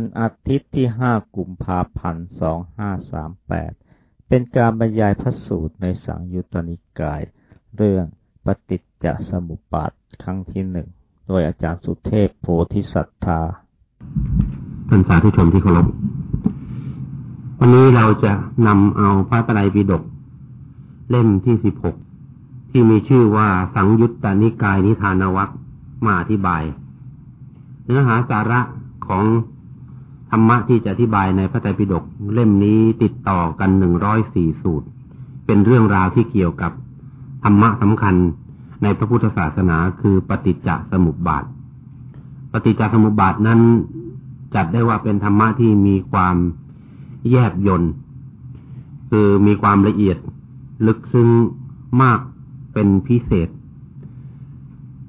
วันอาทิตย์ที่ห้ากุมภาพันธ์สองห้าสามแปดเป็นการบรรยายพระสูตรในสังยุตตนิกาย เรื่องปฏิจจสมุปบาทครั้งที่หนึ่ง โดยอาจารย์สุเทพโพธิสัตธา ท่านสาธุชนที่เคารพ วันนี้เราจะนำเอาพระไตรปิฎกเล่มที่สิบหกที่มีชื่อว่าสังยุตตนิกายนิทานวัคมาอธิบาย เนื้อหาสาระของ ธรรมะที่จะอธิบายในพระไตรปิฎกเล่มนี้ติดต่อกันหนึ่งร้อยสี่สูตร เป็นเรื่องราวที่เกี่ยวกับธรรมะสำคัญในพระพุทธศาสนาคือปฏิจจสมุปบาท ปฏิจจสมุปบาทนั้นจัดได้ว่าเป็นธรรมะที่มีความแยบยนต์คือมีความละเอียดลึกซึ้งมากเป็นพิเศษ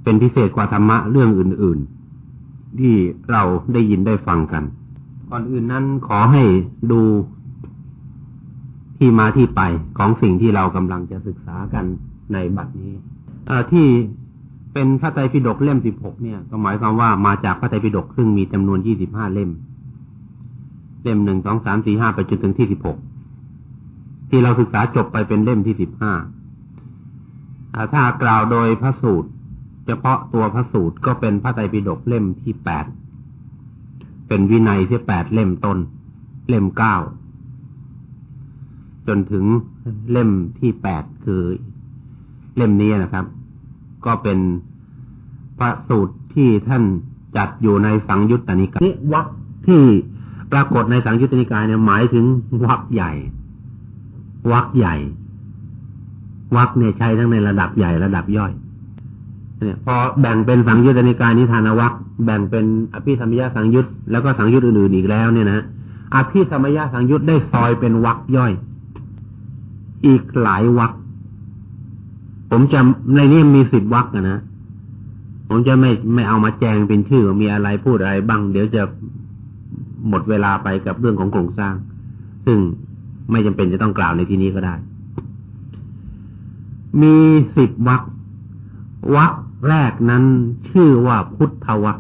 เป็นพิเศษกว่าธรรมะเรื่องอื่น ๆ ที่เราได้ยินได้ฟังกัน ก่อนอื่นนั้นขอให้ดูที่มาที่ไปของสิ่งที่เรากำลังจะศึกษากันในบัดนี้ที่เป็นพระไตรปิฎกเล่มสิบหกเนี่ย ก็หมายความว่ามาจากพระไตรปิฎกซึ่งมีจำนวนยี่สิบห้าเล่ม เล่มหนึ่งสองสามสี่ห้าไปจนถึงที่สิบหกที่เราศึกษาจบไปเป็นเล่มที่สิบห้าถ้ากล่าวโดยพระสูตร เฉพาะตัวพระสูตรก็เป็นพระไตรปิฎกเล่มที่แปด เป็นวินัยที่แปดเล่มต้น เล่มเก้า จนถึงเล่มที่แปดคือเล่มนี้นะครับ ก็เป็นพระสูตรที่ท่านจัดอยู่ในสังยุตตนิกายวักที่ปรากฏในสังยุตตนิกายเนี่ยหมายถึงวักใหญ่ วักใหญ่ วักเนี่ยใช้ทั้งในระดับใหญ่ระดับย่อยเนี่ยพอแบ่งเป็นสังยุตตนิกายนิทานวัก แบ่งเป็นอภิธรรมยสังยุตแล้วก็สังยุตอื่นๆอีกแล้วเนี่ยนะอภิธรรมยสังยุตได้ซอยเป็นวักย่อย อีกหลายวักผมจะในนี้มีสิบวักนะ ผมจะไม่ไม่เอามาแจงเป็นชื่อมีอะไรพูดอะไรบ้าง เดี๋ยวจะหมดเวลาไปกับเรื่องของโครงสร้าง ซึ่งไม่จำเป็นจะต้องกล่าวในที่นี้ก็ได้ มีสิบวักวักแรกนั้นชื่อว่าพุทธวัก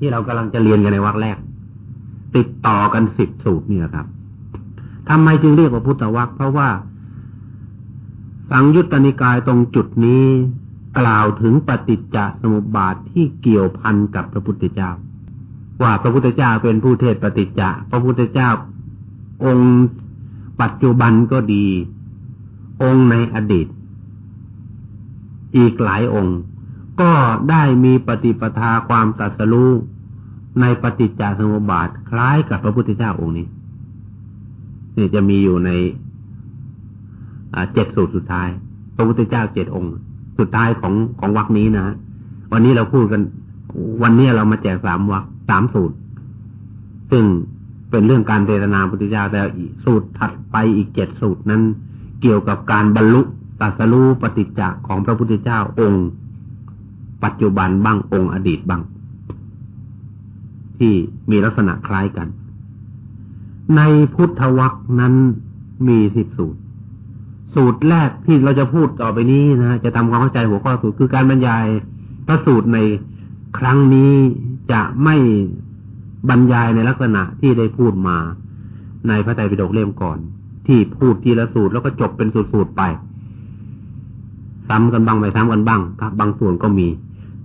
ที่เรากำลังจะเรียนกันในวักแรก ติดต่อกันสิบสูตรนี่ครับทำไมจึงเรียกว่าพุทธวักเพราะว่า สังยุตตนิกายตรงจุดนี้กล่าวถึงปฏิจจสมุปบาทที่เกี่ยวพันกับพระพุทธเจ้า ว่าพระพุทธเจ้าเป็นผู้เทศปฏิจจะพระพุทธเจ้า องค์ปัจจุบันก็ดี องค์ในอดีต อีกหลายองค์ ก็ได้มีปฏิปทาความตรัสรู้ในปฏิจจสมุปบาทคล้ายกับพระพุทธเจ้าองค์นี้นี่จะมีอยู่ในเจ็ดสูตรสุดท้าย พระพุทธเจ้าเจ็ดองค์ สุดท้ายของของวรรคนี้นะวันนี้เราพูดกัน วันนี้เรามาแจกสามวรรคสามสูตร ซึ่งเป็นเรื่องการเทศนาพุทธเจ้าแต่สูตรถัดไปอีกเจ็ดสูตรนั้น เกี่ยวกับการบรรลุตัสรู้ปฏิจจ์ของพระพุทธเจ้าองค์ ปัจจุบันบ้างองค์อดีตบ้าง ที่มีลักษณะคล้ายกัน ในพุทธวรรคนั้นมีสิบสูตร สูตรแรกที่เราจะพูดต่อไปนี้นะจะทำความเข้าใจหัวข้อสูตรคือการบรรยายพระสูตรในครั้งนี้จะไม่บรรยายในลักษณะที่ได้พูดมาในพระไตรปิฎกเล่มก่อน ที่พูดทีละสูตรแล้วก็จบเป็นสูตรๆไป ซ้ำกันบ้างไม่ซ้ำกันบ้างบางส่วนก็มี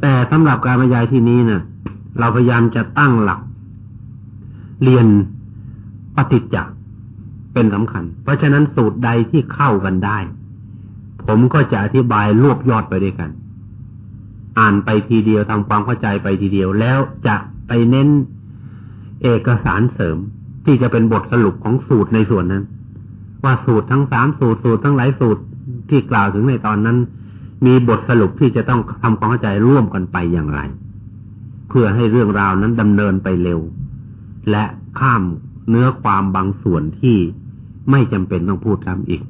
แต่สำหรับการบรรยายที่นี้นะ่ะ เราพยายามจะตั้งหลัก เรียนปฏิจจ์เป็นสำคัญ เพราะฉะนั้นสูตรใดที่เข้ากันได้ ผมก็จะอธิบายรวบยอดไปด้วยกัน อ่านไปทีเดียวทำความเข้าใจไปทีเดียวแล้วจะไปเน้นเอกสารเสริมที่จะเป็นบทสรุปของสูตรในส่วนนั้น ว่าสูตรทั้งสามสูตรสูตรทั้งหลายสูตรที่กล่าวถึงในตอนนั้น มีบทสรุปที่จะต้องทำความเข้าใจร่วมกันไปอย่างไร เพื่อให้เรื่องราวนั้นดำเนินไปเร็ว และข้ามเนื้อความบางส่วนที่ไม่จำเป็นต้องพูดซ้ำอีก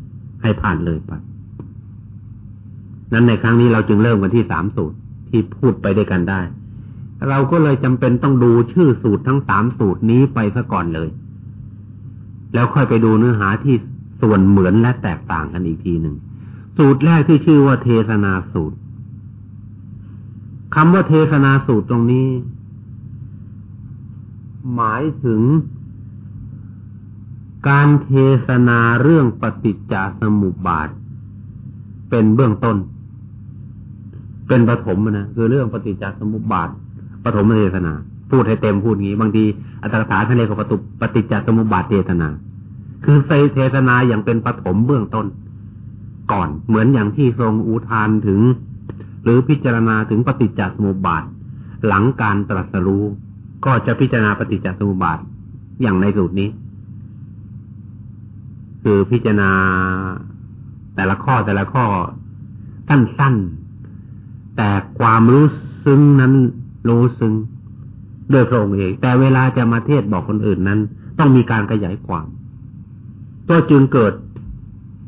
ให้ผ่านเลยไป นั้นในครั้งนี้เราจึงเริ่มกันที่สามสูตรที่พูดไปด้วยกันได้ เราก็เลยจำเป็นต้องดูชื่อสูตรทั้งสามสูตรนี้ไปซะก่อนเลย แล้วค่อยไปดูเนื้อหาที่ส่วนเหมือนและแตกต่างกันอีกทีหนึ่ง สูตรแรกที่ชื่อว่าเทศนาสูตรคำว่าเทศนาสูตรตรงนี้ หมายถึงการเทศนาเรื่องปฏิจจสมุปบาท เป็นเบื้องต้น เป็นปฐมนะคือเรื่องปฏิจจสมุปบาทปฐมเทศนา พูดให้เต็มพูดงี้ บางทีอัตถกถาท่านเรียกว่าปฏิปฏิจจสมุปบาทเทศนา คือใส่เทศนาอย่างเป็นปฐมเบื้องต้น ก่อน เหมือนอย่างที่ทรงอุทานถึง หรือพิจารณาถึงปฏิจจสมุปบาท หลังการตรัสรู้ ก็จะพิจารณาปฏิจจสมุปบาท อย่างในสูตรนี้ คือพิจารณาแต่ละข้อแต่ละข้อสั้นๆ แต่ความรู้ซึ้งนั้นรู้ซึ้งด้วยพระองค์เอง แต่เวลาจะมาเทศบอกคนอื่นนั้น ต้องมีการขยายความ ก็จึงเกิด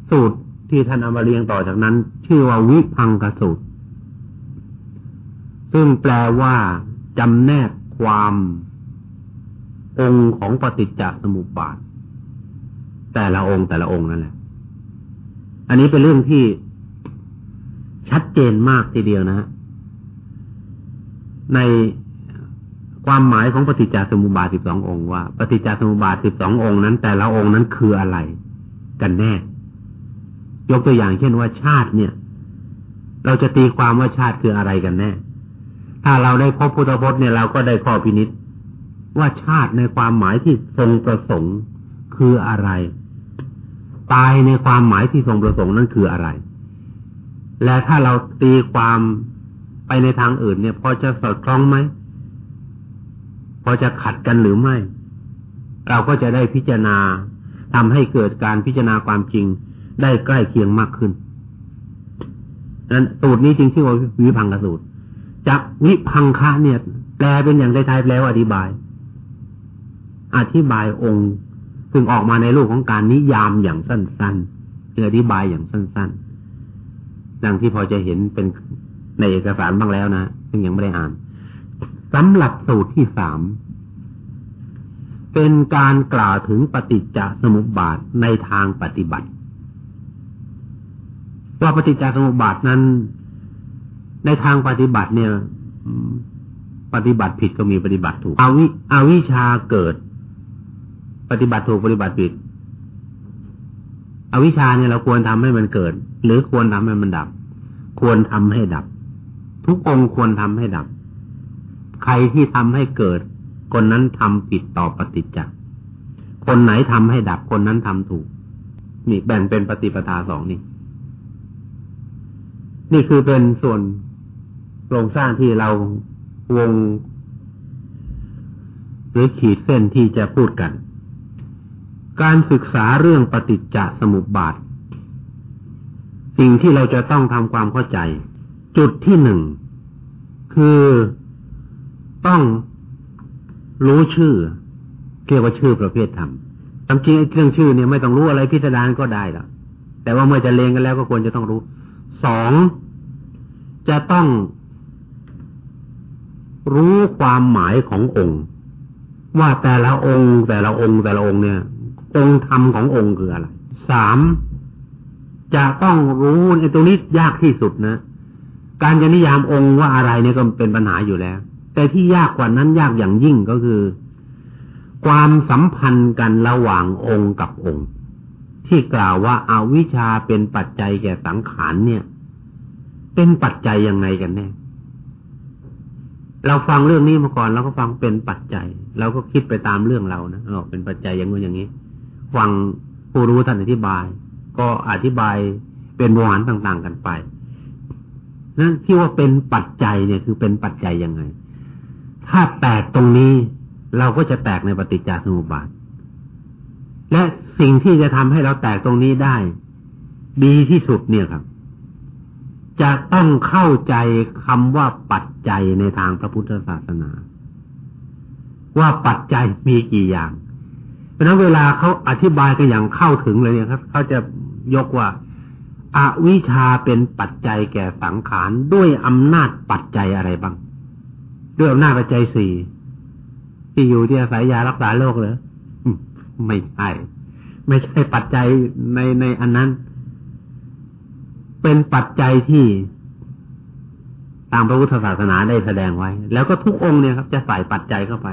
สูตร ที่ท่านเอามาเรียงต่อจากนั้น ชื่อว่าวิพังกสูตร ซึ่งแปลว่าจำแนกความองค์ของปฏิจจสมุปบาท แต่ละองค์แต่ละองค์นั่นแหละ อันนี้เป็นเรื่องที่ชัดเจนมากทีเดียวนะฮะในความหมายของปฏิจจสมุปบาทสิบสององค์ว่าปฏิจจสมุปบาทสิบสององค์นั้น แต่ละองค์นั้นคืออะไร กันแน่ ยกตัวอย่างเช่นว่าชาติเนี่ย เราจะตีความว่าชาติคืออะไรกันแน่ ถ้าเราได้พบพุทธพจน์เนี่ยเราก็ได้ข้อพินิษว่าชาติในความหมายที่ทรงประสงค์คืออะไร ตายในความหมายที่ทรงประสงค์นั้นคืออะไร และถ้าเราตีความไปในทางอื่นเนี่ย พอจะสอดคล้องไหม พอจะขัดกันหรือไม่ เราก็จะได้พิจารณาทำให้เกิดการพิจารณาความจริง ได้ใกล้เคียงมากขึ้นนั้นสูตรนี้จึงชื่อว่าวิพังกสูตรจากวิพังคะเนี่ย แปลเป็นอย่างไทยๆแปลว่าอธิบาย อธิบายองค์ ซึ่งออกมาในรูปของการนิยามอย่างสั้นๆคืออธิบายอย่างสั้นๆ ดังที่พอจะเห็นเป็นในเอกสารบ้างแล้วนะซึ่งยังไม่ได้อ่านสำหรับสูตรที่สามเป็นการกล่าวถึงปฏิจจสมุปบาทในทางปฏิบัติ ว่าปฏิจจสมุปบาทนั้น ในทางปฏิบัติเนี่ยปฏิบัติผิดก็มีปฏิบัติถูกอวิอาวิชาเกิด ปฏิบัติถูกปฏิบัติผิด อวิชาเนี่ยเราควรทำให้มันเกิด หรือควรทำให้มันดับ ควรทำให้ดับ ทุกองควรทำให้ดับ ใครที่ทำให้เกิด คนนั้นทำผิดต่อปฏิจจ์คนไหนทำให้ดับคนนั้นทำถูก นี่แบ่งเป็นปฏิปทาสองนี่ นี่คือเป็นส่วนโครงสร้างที่เราวง หรือขีดเส้นที่จะพูดกัน การศึกษาเรื่องปฏิจจสมุปบาท สิ่งที่เราจะต้องทำความเข้าใจ จุดที่หนึ่ง คือต้องรู้ชื่อเรียกว่าชื่อประเภทธรรมจำจริงเรื่องชื่อเนี่ยไม่ต้องรู้อะไรพิสดารก็ได้หรอกแต่ว่าเมื่อจะเลงกันแล้วก็ควรจะต้องรู้ สองจะต้องรู้ความหมายขององค์ ว่าแต่ละองค์แต่ละองค์แต่ละองค์เนี่ย องค์ธรรมขององค์คืออะไรสามจะต้องรู้ในตรงนี้ยากที่สุดนะ การจะนิยามองค์ว่าอะไรเนี่ยก็เป็นปัญหาอยู่แล้ว แต่ที่ยากกว่านั้นยากอย่างยิ่งก็คือ ความสัมพันธ์กันระหว่างองค์กับองค์ ที่กล่าวว่าอาวิชาเป็นปัจจัยแก่สังขารเนี่ย เป็นปัจจัยยังไงกันแน่เราฟังเรื่องนี้มาก่อนเราก็ฟังเป็นปัจจัยเราก็คิดไปตามเรื่องเรานะเราเป็นปัจจัยอย่างนู้นอย่างนี้ ฟังผู้รู้ท่านอธิบาย ก็อธิบายเป็นวานต่างๆกันไปนั่นที่ว่าเป็นปัจจัยเนี่ยคือเป็นปัจจัยยังไง ถ้าแตกตรงนี้เราก็จะแตกในปฏิจจสมุปบาท และสิ่งที่จะทำให้เราแตกตรงนี้ได้ ดีที่สุดเนี่ยครับ จะต้องเข้าใจคำว่าปัจจัยในทางพระพุทธศาสนา ว่าปัจจัยมีกี่อย่าง เพราะนั้นเวลาเขาอธิบายกันอย่างเข้าถึงเลยเนี่ยครับเขาจะยกว่าอวิชาเป็นปัจจัยแก่สังขารด้วยอำนาจปัจจัยอะไรบ้าง ด้วยอำนาจปัจจัยสี่ที่อยู่ที่อาศัยยารักษาโรคเลยไม่ใช่ ไม่ใช่ปัจจัยในในอันนั้น เป็นปัจจัยที่ตามพระพุทธศาสนาได้แสดงไว้ แล้วก็ทุกองค์เนี่ยครับจะใส่ปัจจัยเข้าไป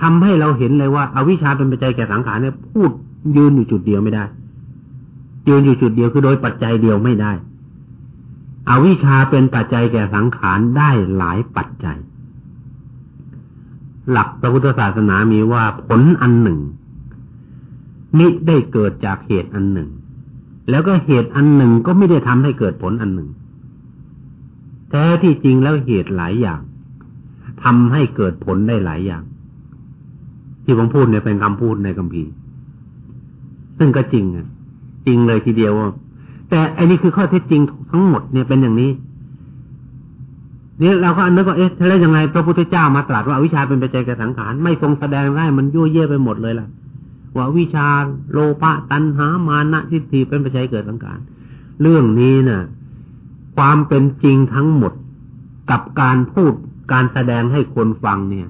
ทำให้เราเห็นเลยว่าอาวิชชาเป็นปัจจัยแก่สังขารเนี่ยพูดยืนอยู่จุดเดียวไม่ได้ ยืนอยู่จุดเดียวคือโดยปัจจัยเดียวไม่ได้ อวิชชาเป็นปัจจัยแก่สังขารได้หลายปัจจัย หลักพระพุทธศาสนามีว่าผลอันหนึ่งมิได้เกิดจากเหตุอันหนึ่ง แล้วก็เหตุอันหนึ่งก็ไม่ได้ทำให้เกิดผลอันหนึ่ง แท้ที่จริงแล้วเหตุหลายอย่างทำให้เกิดผลได้หลายอย่าง ที่ผมพูดเนี่ยเป็นคำพูดในคัมภีร์ซึ่งก็จริงอะ จริงเลยทีเดียวแต่อันนี้คือข้อเท็จจริงทั้งหมดเนี่ยเป็นอย่างนี้นี่เราก็นึกว่าเอ๊ะแล้วยังไงพระพุทธเจ้ามาตรัสว่าวิชาเป็นปัจจัยแก่สังขารไม่ทรงแสดงได้มันยั่วเย่ไปหมดเลยล่ะ ว่าวิชาโลภะตัณหามานะทิฏฐิเป็นปัจจัยเกิดสังขาร เรื่องนี้น่ะ ความเป็นจริงทั้งหมดกับการพูดการแสดงให้คนฟังเนี่ย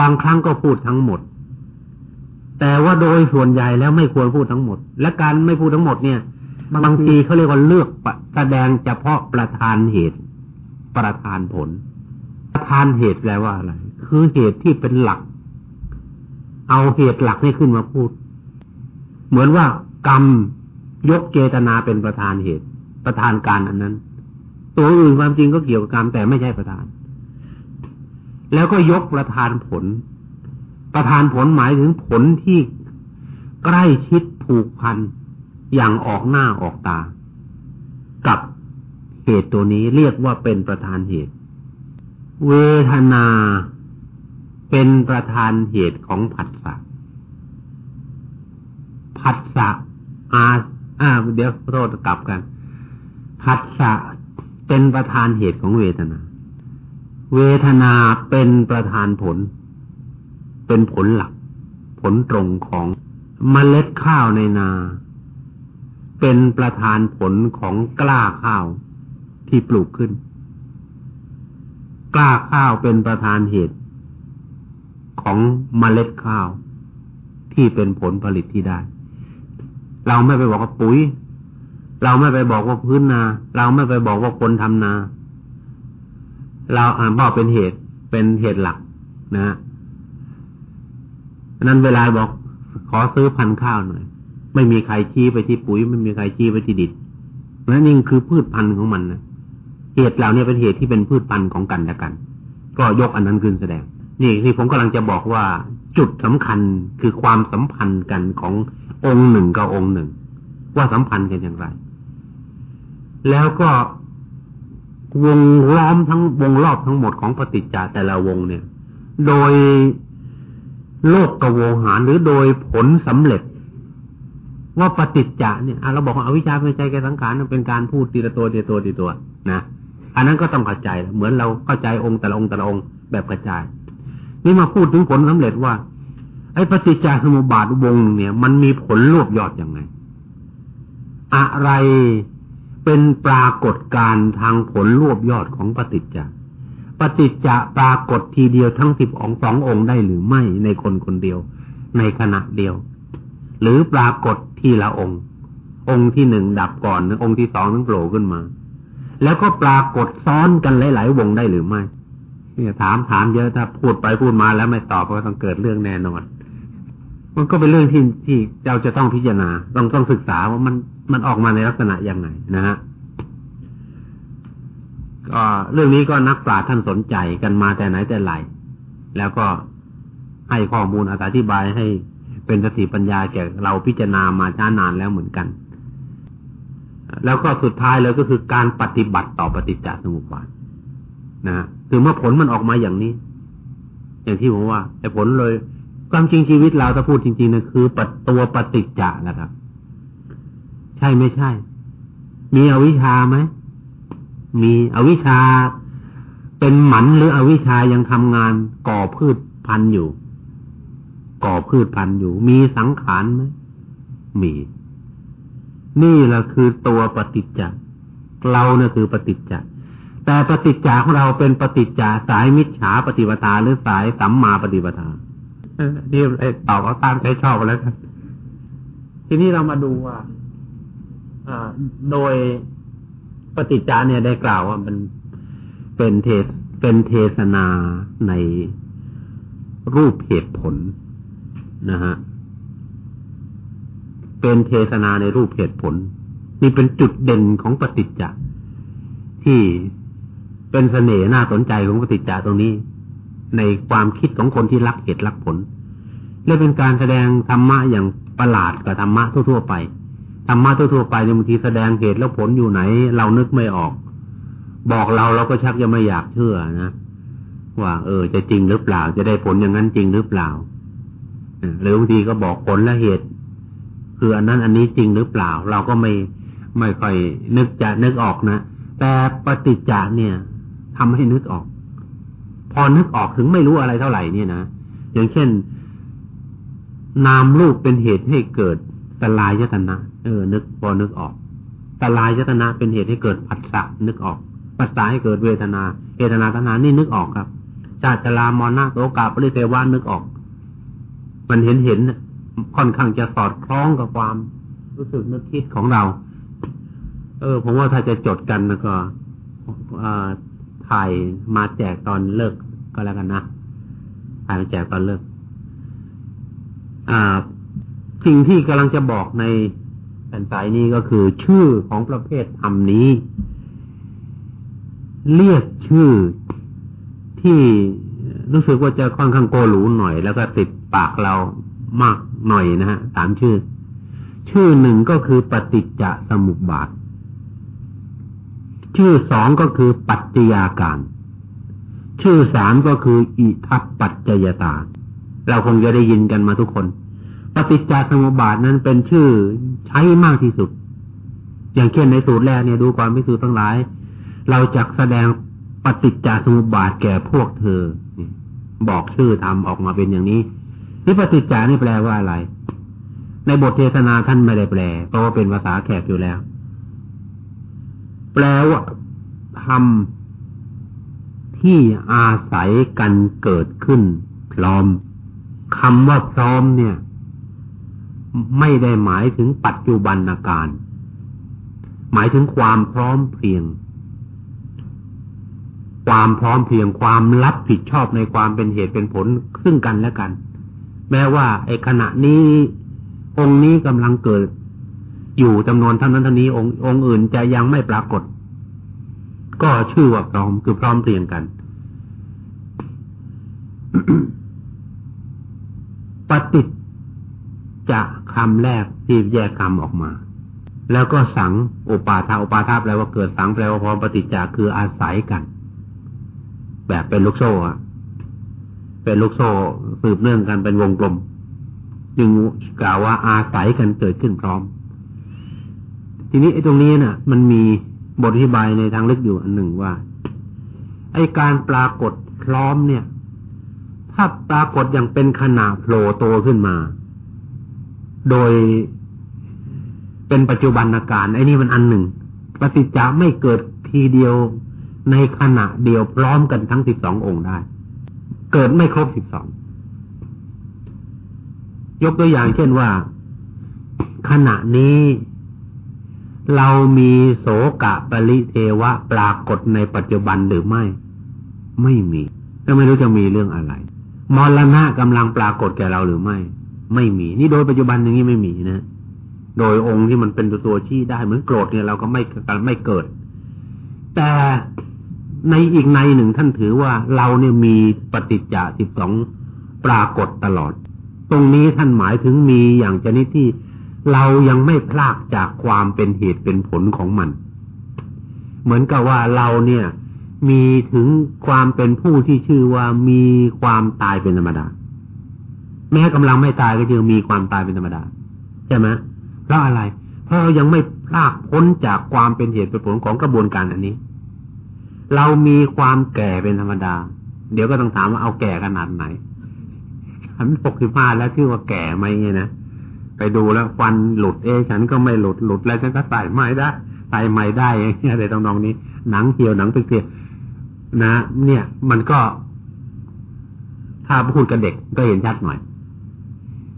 บางครั้งก็พูดทั้งหมด แต่ว่าโดยส่วนใหญ่แล้วไม่ควรพูดทั้งหมด และการไม่พูดทั้งหมดเนี่ย บางทีเขาเรียกว่าเลือกแสดงเฉพาะประธานเหตุ ประธานผล ประธานเหตุแปลว่าอะไรคือเหตุที่เป็นหลัก เอาเหตุหลักนี้ขึ้นมาพูด เหมือนว่ากรรมยกเจตนาเป็นประธานเหตุ ประธานการอันนั้น ตัวอื่นความจริงก็เกี่ยวกับกรรมแต่ไม่ใช่ประธาน แล้วก็ยกประธานผล ประธานผลหมายถึงผลที่ใกล้ชิดผูกพันอย่างออกหน้าออกตา กับเหตุตัวนี้เรียกว่าเป็นประธานเหตุ เวทนา เป็นประธานเหตุของผัสสะ ผัสสะอาอ่าเดี๋ยวโทษกลับกัน ผัสสะเป็นประธานเหตุของเวทนา เวทนาเป็นประธานผล เป็นผลหลัก ผลตรงของมเมล็ดข้าวในนา เป็นประธานผลของกล้าข้าวที่ปลูกขึ้น กล้าข้าวเป็นประธานเหตุ ของเมล็ดข้าว ที่เป็นผลผลิตที่ได้ เราไม่ไปบอกว่าปุ๋ย เราไม่ไปบอกว่าพื้นนา เราไม่ไปบอกว่าคนทำนา เราอ่านบอกเป็นเหตุเป็นเหตุหลักนะนั้นเวลาบอกขอซื้อพันธุ์ข้าวหน่อย ไม่มีใครชี้ไปที่ปุ๋ย ไม่มีใครชี้ไปที่ดินนั่นนี่คือพืชพันธุ์ของมันนะเหตุเหล่านี้เป็นเหตุที่เป็นพืชพันธุ์ของกันและกัน ก็ยกอันนั้นขึ้นแสดง นี่ที่ผมกำลังจะบอกว่าจุดสำคัญคือความสัมพันธ์กันขององค์หนึ่งกับองค์หนึ่ง ว่าสัมพันธ์กันอย่างไร แล้วก็วงล้อมทั้งวงรอบทั้งหมดของปฏิจจาแต่ละวงเนี่ย โดยโลกกโวหารหรือโดยผลสำเร็จ ว่าปฏิจจาเนี่ยเราบอกว่าอวิชชาเป็นใจแก่สังขารเป็นการพูดตีละตัวตีตัวตีตัวนะอันนั้นก็ต้องเข้าใจเหมือนเราเข้าใจองค์แต่ละองค์แต่ละองค์แบบกระจาย นี่มาพูดถึงผลสำเร็จว่า ไอ้ปฏิจจสมุปบาทวงเนี่ย มันมีผลรวบยอดยังไง อะไรเป็นปรากฏการทางผลรวบยอดของปฏิจจปฏิจจะปรากฏทีเดียวทั้งสิบองสององค์ได้หรือไม่ในคนคนเดียว ในขณะเดียว หรือปรากฏทีละองค์ องค์ที่หนึ่งดับก่อนองค์ที่สองถึงโผล่ขึ้นมา แล้วก็ปรากฏซ้อนกันหลาย ๆ วงได้หรือไม่ เนี่ยถามถามเยอะถ้าพูดไปพูดมาแล้วไม่ตอบก็ต้องเกิดเรื่องแน่นอน มันก็เป็นเรื่องที่ที่เราจะต้องพิจารณาต้องต้องศึกษาว่ามันมันออกมาในลักษณะอยังไงนะฮะก็เรื่องนี้ก็นักปราชญ์ท่านสนใจกันมาแต่ไหนแต่ไรแล้วก็ให้ข้อมูลอธิบายให้เป็นสติปัญญาแก่เราพิจารณามาช้านานแล้วเหมือนกัน แล้วก็สุดท้ายเลยก็คือการปฏิบัติต่อปฏิจจสมุปบาทนะ คือเมื่อผลมันออกมาอย่างนี้ อย่างที่ผมว่าแต่ผลเลย ความจริงชีวิตเราถ้าพูดจริงๆนะคือตัวปฏิจจานะครับ ใช่ไม่ใช่ มีอวิชาไหมมีอวิชาเป็นหมันหรืออวิชายังทำงานก่อพืชพันธุ์อยู่ ก่อพืชพันธุ์อยู่ มีสังขารไหมมี นี่แหละคือตัวปฏิจจ์เราเนี่ยคือปฏิจจ์ แต่ปฏิจจ์ของเราเป็นปฏิจจ์สายมิจฉาปฏิปทาหรือสายสัมมาปฏิปทานี่ตอบเอาตามใจชอบแล้วกันทีนี้เรามาดูว่าโดยปฏิจจาเนี่ยได้กล่าวว่ามันเป็นเทศเป็นเทศนาในรูปเหตุผลนะฮะเป็นเทศนาในรูปเหตุผล นี่เป็นจุดเด่นของปฏิจจะที่ เป็นเสน่ห์น่าสนใจของปฏิจจาตรงนี้ ในความคิดของคนที่รักเหตุรักผลและเป็นการแสดงธรรมะอย่างประหลาดกับธรรมะทั่วๆไปธรรมะทั่วๆไปบางทีแสดงเหตุแล้วผลอยู่ไหน เรานึกไม่ออก บอกเราเราก็ชักจะไม่อยากเชื่อนะว่า เออ จะจริงหรือเปล่า จะได้ผลอย่างนั้นจริงหรือเปล่าหรือบางทีก็บอกผลและเหตุ คืออันนั้นอันนี้จริงหรือเปล่า เราก็ไม่ไม่ค่อยนึกจะนึกออกนะแต่ปฏิจจาเนี่ย ทำให้นึกออก พอนึกออกถึงไม่รู้อะไรเท่าไหร่เนี่ยนะอย่างเช่น นามรูปเป็นเหตุให้เกิดตลายยตนะเออ นึกพอนึกออกตลายยตนะเป็นเหตุให้เกิดผัสสะนึกออกปัสสาให้เกิดเวทนาเวทนาตนานี่นึกออกครับชาติลามอนาโตกาปริเทวานึกออก มันเห็นเห็นค่อนข้างจะสอดคล้องกับความรู้สึกนึกคิดของเรา เออ ผมว่าถ้าจะจดกันแล้วก็ ถ่ายมาแจกตอนเลิกก็แล้วกันนะถ่ายมาแจกตอนเลิก อ่า สิ่งที่กำลังจะบอกในแผ่นสายนี้ก็คือ ชื่อของประเภทธรรมนี้ เรียกชื่อที่รู้สึกว่าจะค่อนข้างโกหลูหน่อย แล้วก็ติดปากเรามากหน่อยนะฮะสามชื่อ ชื่อหนึ่งก็คือปฏิจจสมุปบาท ชื่อสองก็คือปัจจัยาการ ชื่อสามก็คืออิทัปปัจจยตา เราคงจะได้ยินกันมาทุกคน ปฏิจจสมุปบาทนั้นเป็นชื่อใช้มากที่สุด อย่างเช่นในสูตรแรกเนี่ยดูความพิสูจน์ทั้งหลาย เราจะแสดงปฏิจจสมุปบาทแก่พวกเธอ บอกชื่อทำออกมาเป็นอย่างนี้ที่ปฏิจจานี่แปลว่าอะไร ในบทเทศนาท่านไม่ได้แปล เพราะว่าเป็นภาษาแขกอยู่แล้ว แปลว่าทำที่อาศัยกันเกิดขึ้น พร้อมคำว่าพร้อมเนี่ย ไม่ได้หมายถึงปัจจุบันอาการ หมายถึงความพร้อมเพียง ความพร้อมเพียงความรับผิดชอบในความเป็นเหตุเป็นผลซึ่งกันและกัน แม้ว่าไอ้ขณะนี้องค์นี้กำลังเกิด อยู่จำนวนเท่านั้นเท่านี้องค์องค์อื่นจะยังไม่ปรากฏ ก็ชื่อว่าพร้อมคือพร้อมเพียงกัน ปฏิจะคำแรกที่แยกคำออกมา แล้วก็สังโอปาทาโอปาทาแปลว่าเกิดสังแปลว่าพร้อมปฏิจจาคืออาศัยกัน แบบเป็นลูกโซ่อะเป็นลูกโซ่สืบเนื่องกันเป็นวงกลม จึงกล่าวว่าอาศัยกันเกิดขึ้นพร้อม ทีนี้ไอ้ตรงนี้น่ะ มันมีบทอธิบายในทางลึกอยู่อันหนึ่งว่า ไอ้การปรากฏพร้อมเนี่ย ถ้าปรากฏอย่างเป็นขนาดโผล่โตขึ้นมา โดยเป็นปัจจุบันอาการ ไอ้นี่มันอันหนึ่งปฏิจจาไม่เกิดทีเดียวในขณะเดียวพร้อมกันทั้งสิบสององค์ได้ เกิดไม่ครบสิบสองยกตัวอย่างเช่นว่า ขณะนี้ เรามีโสกะปริเทวะปรากฏในปัจจุบันหรือไม่ ไม่มีก็ไม่รู้จะมีเรื่องอะไรมรณะกำลังปรากฏแก่เราหรือไม่ ไม่มี นี่โดยปัจจุบันอย่างนี้ไม่มีนะ โดยองค์ที่มันเป็นตัวชี้ได้เหมือนโกรธเนี่ยเราก็ไม่กันไม่เกิด แต่ในอีกในหนึ่งท่านถือว่าเราเนี่ยมีปฏิจจาสิบสองปรากฏตลอด ตรงนี้ท่านหมายถึงมีอย่างชนิดที่ เรายังไม่พลากจากความเป็นเหตุเป็นผลของมัน เหมือนกับว่าเราเนี่ย มีถึงความเป็นผู้ที่ชื่อว่ามีความตายเป็นธรรมดา แม้กำลังไม่ตายก็ยังมีความตายเป็นธรรมดาใช่ไหมเพราะอะไร เพราะเรายังไม่พลากพ้นจากความเป็นเหตุเป็นผลของกระบวนการอันนี้ เรามีความแก่เป็นธรรมดา เดี๋ยวก็ต้องถามว่าเอาแก่ขนาดไหนฉันหกสิบห้าแล้วชื่อว่าแก่ไหมเนี่ยนะ ไปดูแล้วฟันหลุดเอฉันก็ไม่หลุดหลุดแล้วฉันก็ใส่ไม่ได้ใส่ไม่ได้อะไรตรงนองนี้ หนังเหี่ยวหนังเปียกนะ เนี่ย มันก็ ถ้าพูดกับเด็กก็เห็นชัดหน่อย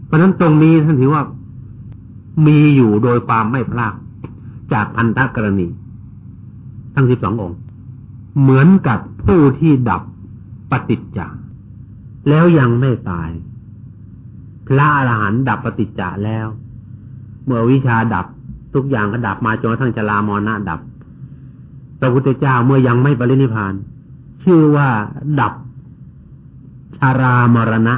เพราะนั้นตรงนี้ท่านถือว่ามีอยู่โดยความไม่พลาดจากพันธกรณี ทั้งสิบสององค์ เหมือนกับผู้ที่ดับปฏิจจาแล้วยังไม่ตาย พระอรหันต์ดับปฏิจจาแล้ว เมื่อวิชาดับทุกอย่างก็ดับมาจนกระทั่งจลามรณะดับพระพุทธเจ้าเมื่อยังไม่ปรินิพาน ชื่อว่าดับชารามรณะ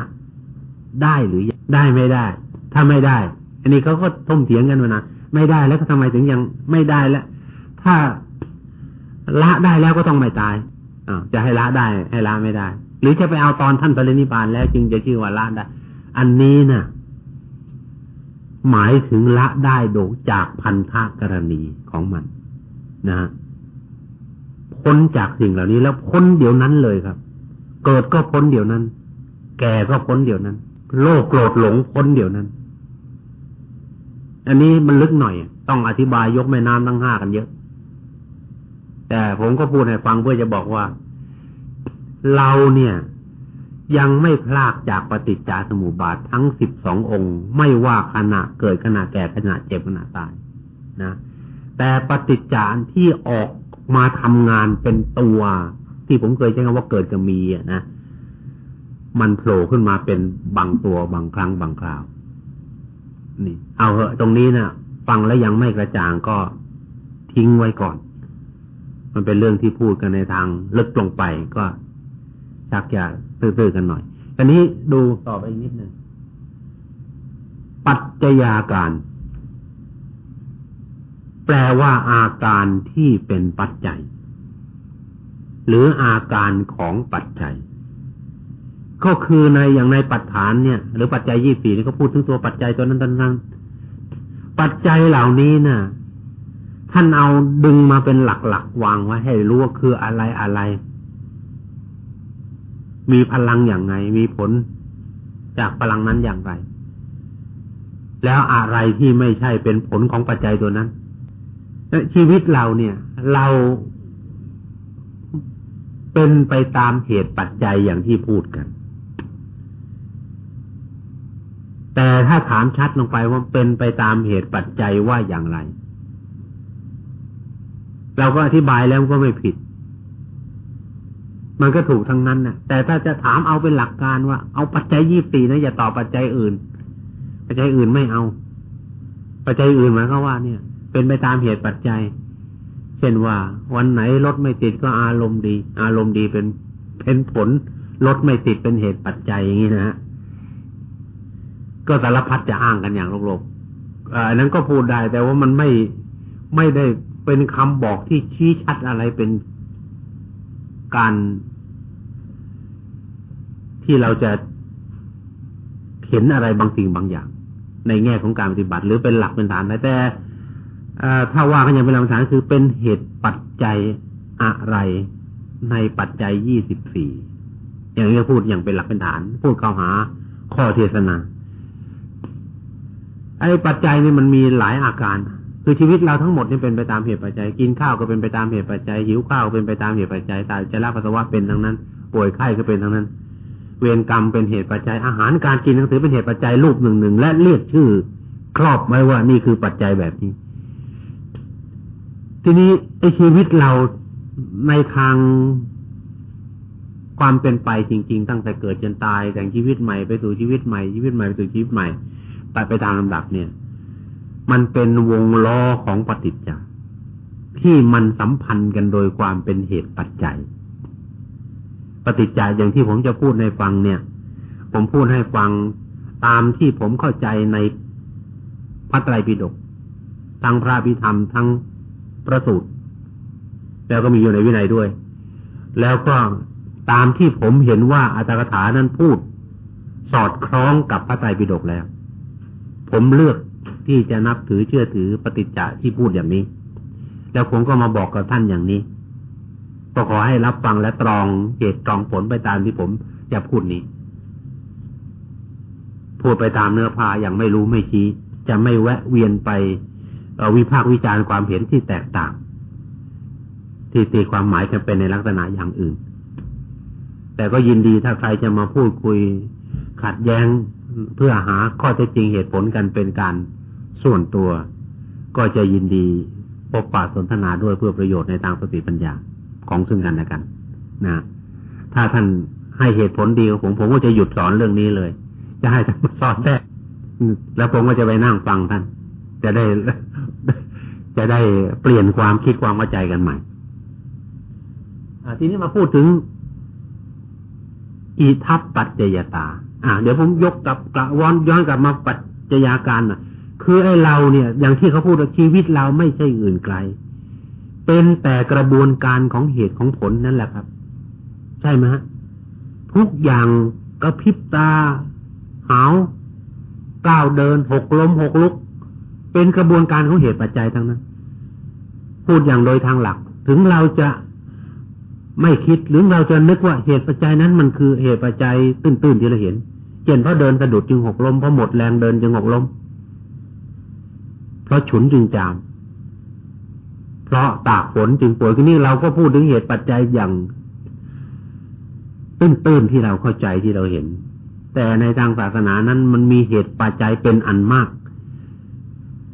ได้หรือได้ไม่ได้ ถ้าไม่ได้ อันนี้เขาก็ท่มเถียงกันมานะไม่ได้แล้วก็ทำไมถึงยังไม่ได้แล้วถ้าละได้แล้วก็ต้องไม่ตายอ่าจะให้ละได้ ให้ละไม่ได้ หรือจะไปเอาตอนท่านปรินิพานแล้วจึงจะชื่อว่าละได้ อันนี้นะ่ะ หมายถึงละได้โดจากพันธะกรณีของมันนะพ้นจากสิ่งเหล่านี้แล้วพ้นเดี๋ยวนั้นเลยครับ เกิดก็พ้นเดี๋ยวนั้น แก่ก็พ้นเดี๋ยวนั้น โลภโกรธหลงพ้นเดี๋ยวนั้น อันนี้มันลึกหน่อย ต้องอธิบายยกแม่น้ำทั้งห้ากันเยอะ แต่ผมก็พูดให้ฟังเพื่อจะบอกว่า เราเนี่ย ยังไม่พลากจากปฏิจจสมุปบาททั้งสิบสององค์ ไม่ว่าขณะเกิดขณะแก่ขณะเจ็บขณะตายนะ แต่ปฏิจจานที่ออกมาทำงานเป็นตัว ที่ผมเคยใช้คำว่าเกิดกับมีอะนะมันโผล่ขึ้นมาเป็นบางตัวบางครั้งบางคราว นี่ เอาเหอะ ตรงนี้นะ่ะ ฟังแล้วยังไม่กระจ่างก็ทิ้งไว้ก่อน มันเป็นเรื่องที่พูดกันในทางลึกลงไปก็ชักจะ ตื้อๆกันหน่อยอันนี้ดูต่อไปอีกนิดหนึ่งปัจจัยาการ แปลว่าอาการที่เป็นปัจจัย หรืออาการของปัจจัย ก็คือในอย่างในปัจฐานเนี่ย หรือปัจจัยยี่สี่นี่ก็พูดถึงตัวปัจจัยตัวนั้นตัวนั้นปัจจัยเหล่านี้นะ่ะ ท่านเอาดึงมาเป็นหลักๆวางไว้ให้รู้ว่าคืออะไรอะไร มีพลังอย่างไง มีผลจากพลังนั้นอย่างไร แล้วอะไรที่ไม่ใช่เป็นผลของปัจจัยตัวนั้นชีวิตเราเนี่ย เราเป็นไปตามเหตุปัจจัยอย่างที่พูดกัน แต่ถ้าถามชัดลงไปว่าเป็นไปตามเหตุปัจจัยว่าอย่างไร เราก็อธิบายแล้วก็ไม่ผิด มันก็ถูกทั้งนั้นนะ่ะแต่ถ้าจะถามเอาเป็นหลักการว่า เอาปัจจัยยี่ปีนะอย่าตอบปัจจัยอื่น ปัจจัยอื่นไม่เอา ปัจจัยอื่นหมายความว่าเนี่ย เป็นไปตามเหตุปัจจัย เช่นว่า วันไหนรถไม่ติดก็อารมณ์ดี อารมณ์ดีเป็นเป็นผลรถไม่ติดเป็นเหตุปัจจัยอย่างนี้นะฮะก็สารพัดจะอ้างกันอย่างโลกๆอันนั้นก็พูดได้ แต่ว่ามันไม่ไม่ได้เป็นคำบอกที่ชี้ชัดอะไรเป็นการ ที่เราจะเห็นอะไรบางสิ่งบางอย่าง ในแง่ของการปฏิบัติ หรือเป็นหลักเป็นฐานแต่ถ้าว่ากันอย่างเป็นหลักฐานคือเป็นเหตุปัจจัยอะไรในปัจจัยยี่สิบสี่อย่างนี้พูดอย่างเป็นหลักเป็นฐาน พูดเข้าหาข้อเทศนาไอ้ปัจจัยนี่มันมีหลายอาการ คือชีวิตเราทั้งหมดนี่เป็นไปตามเหตุปัจจัย กินข้าวก็เป็นไปตามเหตุปัจจัย หิวข้าวเป็นไปตามเหตุปัจจัยตายจะรับปัสสาวะเป็นทั้งนั้น ป่วยไข้ก็เป็นทั้งนั้น เวรกรรมเป็นเหตุปัจจัยอาหารการกินหนังสือเป็นเหตุปัจจัยรูปหนึ่งหนึ่งและเรียกชื่อ ครอบไว้ว่านี่คือปัจจัยแบบนี้ ทีนี้ไอชีวิตเราในทางความเป็นไปจริง ๆ ตั้งแต่เกิดจนตายแต่งชีวิตใหม่ไปสู่ชีวิตใหม่ชีวิตใหม่ไปสู่ชีวิตใหม่ไปไปตามลำดับเนี่ย มันเป็นวงล้อของปฏิจจ์ที่มันสัมพันธ์กันโดยความเป็นเหตุปัจจัย ปฏิจจ์อย่างที่ผมจะพูดในฟังเนี่ย ผมพูดให้ฟังตามที่ผมเข้าใจในพระไตรปิฎกทั้งพระพิธรรมทั้งพระสูตร แล้วก็มีอยู่ในวินัยด้วย แล้วก็ตามที่ผมเห็นว่าอัตถกถานั้นพูด สอดคล้องกับพระไตรปิฎกแล้ว ผมเลือกที่จะนับถือเชื่อถือปฏิจจะที่พูดอย่างนี้ แล้วผมก็มาบอกกับท่านอย่างนี้ ก็ขอให้รับฟังและตรองเหตุตรองผลไปตามที่ผมจะพูดนี้ พูดไปตามเนื้อผ้าอย่างไม่รู้ไม่ชี้ จะไม่แวะเวียนไปวิพากษ์วิจารณ์ความเห็นที่แตกต่าง ที่ตีความหมายกันเป็นในลักษณะอย่างอื่น แต่ก็ยินดีถ้าใครจะมาพูดคุยขัดแย้งเพื่อหาข้อเท็จจริงเหตุผลกันเป็นการส่วนตัว ก็จะยินดีพบปะสนทนาด้วยเพื่อประโยชน์ในทางสติปัญญา ของซึ่งกันและกันนะถ้าท่านให้เหตุผลดีของผมผมก็จะหยุดสอนเรื่องนี้เลย จะให้ท่านสอนได้แล้วผมก็จะไปนั่งฟังท่าน จะได้ จะได้เปลี่ยนความคิดความเข้าใจกันใหม่ทีนี้มาพูดถึงอีทัพปัจจยตา อ่า เดี๋ยวผมยกกลับกระวอนย้อนกลับมาปัจจยาการน่ะคือไอ้เราเนี่ย อย่างที่เขาพูดว่าชีวิตเราไม่ใช่อื่นไกล เป็นแต่กระบวนการของเหตุของผลนั่นแหละครับ ใช่ไหมฮะทุกอย่างกระพริบตา หาวก้าวเดินหกล้มหกลุก เป็นกระบวนการของเหตุปัจจัยทั้งนั้น พูดอย่างโดยทางหลัก ถึงเราจะไม่คิดหรือเราจะนึกว่าเหตุปัจจัยนั้นมันคือเหตุปัจจัยตื้นๆที่เราเห็นเช่นเพราะเดินสะดุดจึงหกล้มเพราะหมดแรงเดินจึงหกล้มเพราะฉุนจึงจาม เพราะตากฝนจึงป่วยทีนี้เราก็พูดถึงเหตุปัจจัยอย่างตื้นๆที่เราเข้าใจที่เราเห็น แต่ในทางศาสนานั้นมันมีเหตุปัจจัยเป็นอันมาก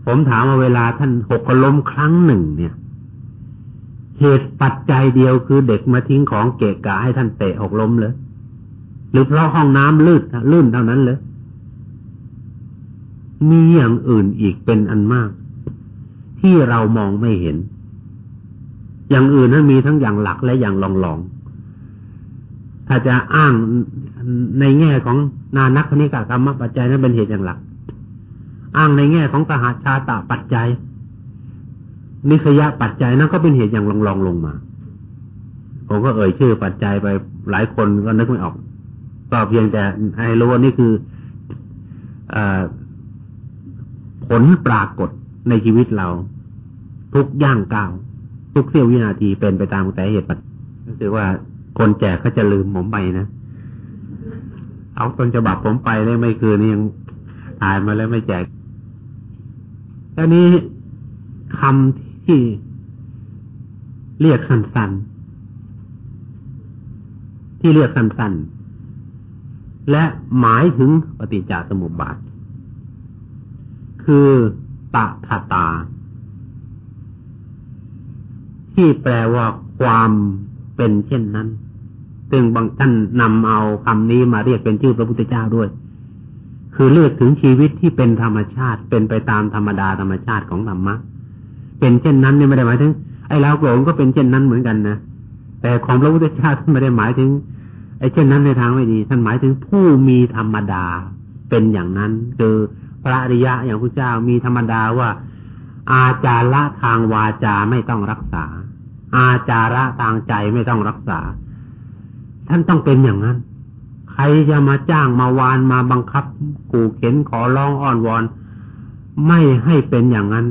ผมถามว่าเวลาท่านหกล้มครั้งหนึ่งเนี่ย เหตุปัจจัยเดียวคือเด็กมาทิ้งของเกะกะให้ท่านเตะหกล้มเลยหรือเพราะห้องน้ำลื่นลื่นเท่านั้นเลยมีอย่างอื่นอีกเป็นอันมาก ที่เรามองไม่เห็น อย่างอื่นนั้นมีทั้งอย่างหลักและอย่างลองลอง ถ้าจะอ้างในแง่ของนานักคณิกากรรมปัจจัยนั้นเป็นเหตุอย่างหลัก อ้างในแง่ของตหาชาตะปัจจัย นิสยปัจจัยนั้นก็เป็นเหตุอย่างลองลองลงมา ผมก็เอ่ยชื่อปัจจัยไปหลายคนก็นึกไม่ออกก็เพียงแต่ให้รู้ว่านี่คืออผลปรากฏในชีวิตเรา ทุกย่างก้าว ทุกเสี้ยววินาทีเป็นไปตามแต่เหตุปัจรู้สึกว่าคนแจกเขาจะลืมผมไปนะ เอาต้นฉบับผมไปได้ไม่คืนนี่ยังถ่ายมาแล้วไม่แจกอันนี้คำที่เรียกสั้นๆ ที่เรียกสั้นๆ และหมายถึงปฏิจจสมุปบาท คือตะทตา ที่แปลว่าความเป็นเช่นนั้น ซึ่งบางท่านนำเอาคำนี้มาเรียกเป็นชื่อพระพุทธเจ้าด้วย คือเรียกถึงชีวิตที่เป็นธรรมชาติเป็นไปตามธรรมดาธรรมชาติของธรรมะ เป็นเช่นนั้นเนี่ยไม่ได้หมายถึง ไอ้เราโกรธก็เป็นเช่นนั้นเหมือนกันนะแต่ของพระพุทธเจ้าท่านไม่ได้หมายถึง ไอ้เช่นนั้นในทางไม่ดี ท่านหมายถึงผู้มีธรรมดาเป็นอย่างนั้น คือพระอริยะอย่างพระเจ้ามีธรรมดาว่า อาจาระทางวาจาไม่ต้องรักษา อาจาระทางใจไม่ต้องรักษา ท่านต้องเป็นอย่างนั้น ใครจะมาจ้างมาวานมาบังคับ กูเข็นขอร้องอ้อนวอน ไม่ให้เป็นอย่างนั้น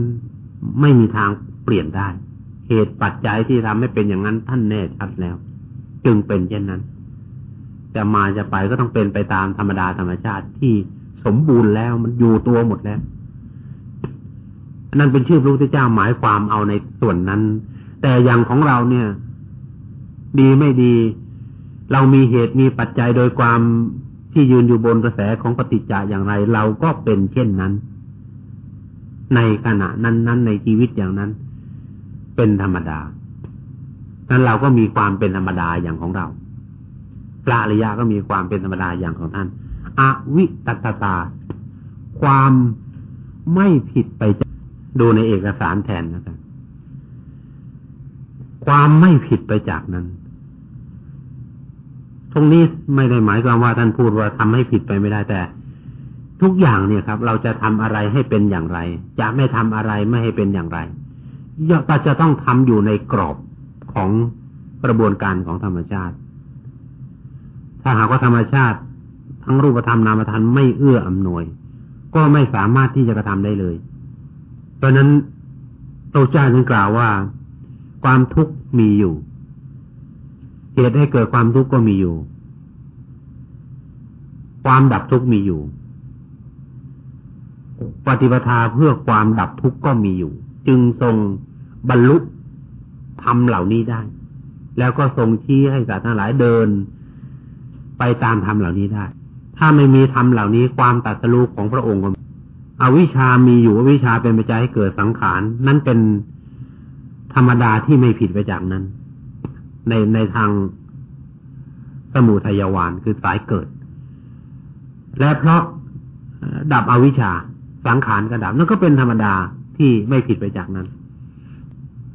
ไม่มีทางเปลี่ยนได้ เหตุปัจจัยที่ทำให้เป็นอย่างนั้น ท่านแน่ชัดแล้ว จึงเป็นเช่นนั้น จะมาจะไปก็ต้องเป็นไปตามธรรมดาธรรมชาติที่สมบูรณ์แล้วมันอยู่ตัวหมดแล้วนั่นเป็นชื่อพระพุทธเจ้าหมายความเอาในส่วนนั้น แต่อย่างของเราเนี่ย ดีไม่ดี เรามีเหตุมีปัจจัยโดยความที่ยืนอยู่บนกระแสของปฏิจจาอย่างไร เราก็เป็นเช่นนั้น ในขณะนั้นๆในชีวิตอย่างนั้น เป็นธรรมดา นั้นเราก็มีความเป็นธรรมดาอย่างของเราพระอริยะก็มีความเป็นธรรมดาอย่างของท่าน อวิตตตา ความไม่ผิดไปจากดูในเอกสารแทนนะครับ ความไม่ผิดไปจากนั้น ตรงนี้ไม่ได้หมายความว่าท่านพูดว่าทำให้ผิดไปไม่ได้แต่ ทุกอย่างเนี่ยครับ เราจะทำอะไรให้เป็นอย่างไร จะไม่ทำอะไรไม่ให้เป็นอย่างไรก็จะต้องทำอยู่ในกรอบของกระบวนการของธรรมชาติ ถ้าหากว่าธรรมชาติ ทั้งรูปธรรมนามธรรมไม่เอื้ออำนวย ก็ไม่สามารถที่จะกระทำได้เลย เพราะนั้นพระเจ้าจึงกล่าวว่า ความทุกข์มีอยู่ เหตุให้เกิดความทุกข์ก็มีอยู่ ความดับทุกข์มีอยู่ ปฏิปทาเพื่อความดับทุกข์ก็มีอยู่ จึงทรงบรรลุธรรมเหล่านี้ได้ แล้วก็ทรงชี้ให้สัตว์ทั้งหลายเดิน ไปตามธรรมเหล่านี้ได้ ถ้าไม่มีธรรมเหล่านี้ความตัดสู้ของพระองค์อวิชามีอยู่อวิชาเป็นปัจจัยให้เกิดสังขาร นั่นเป็น ธรรมดาที่ไม่ผิดไปจากนั้น ในในทางสมุทัยวานคือสายเกิด และเพราะดับอวิชชาสังขารก็ดับนั่นก็เป็นธรรมดาที่ไม่ผิดไปจากนั้น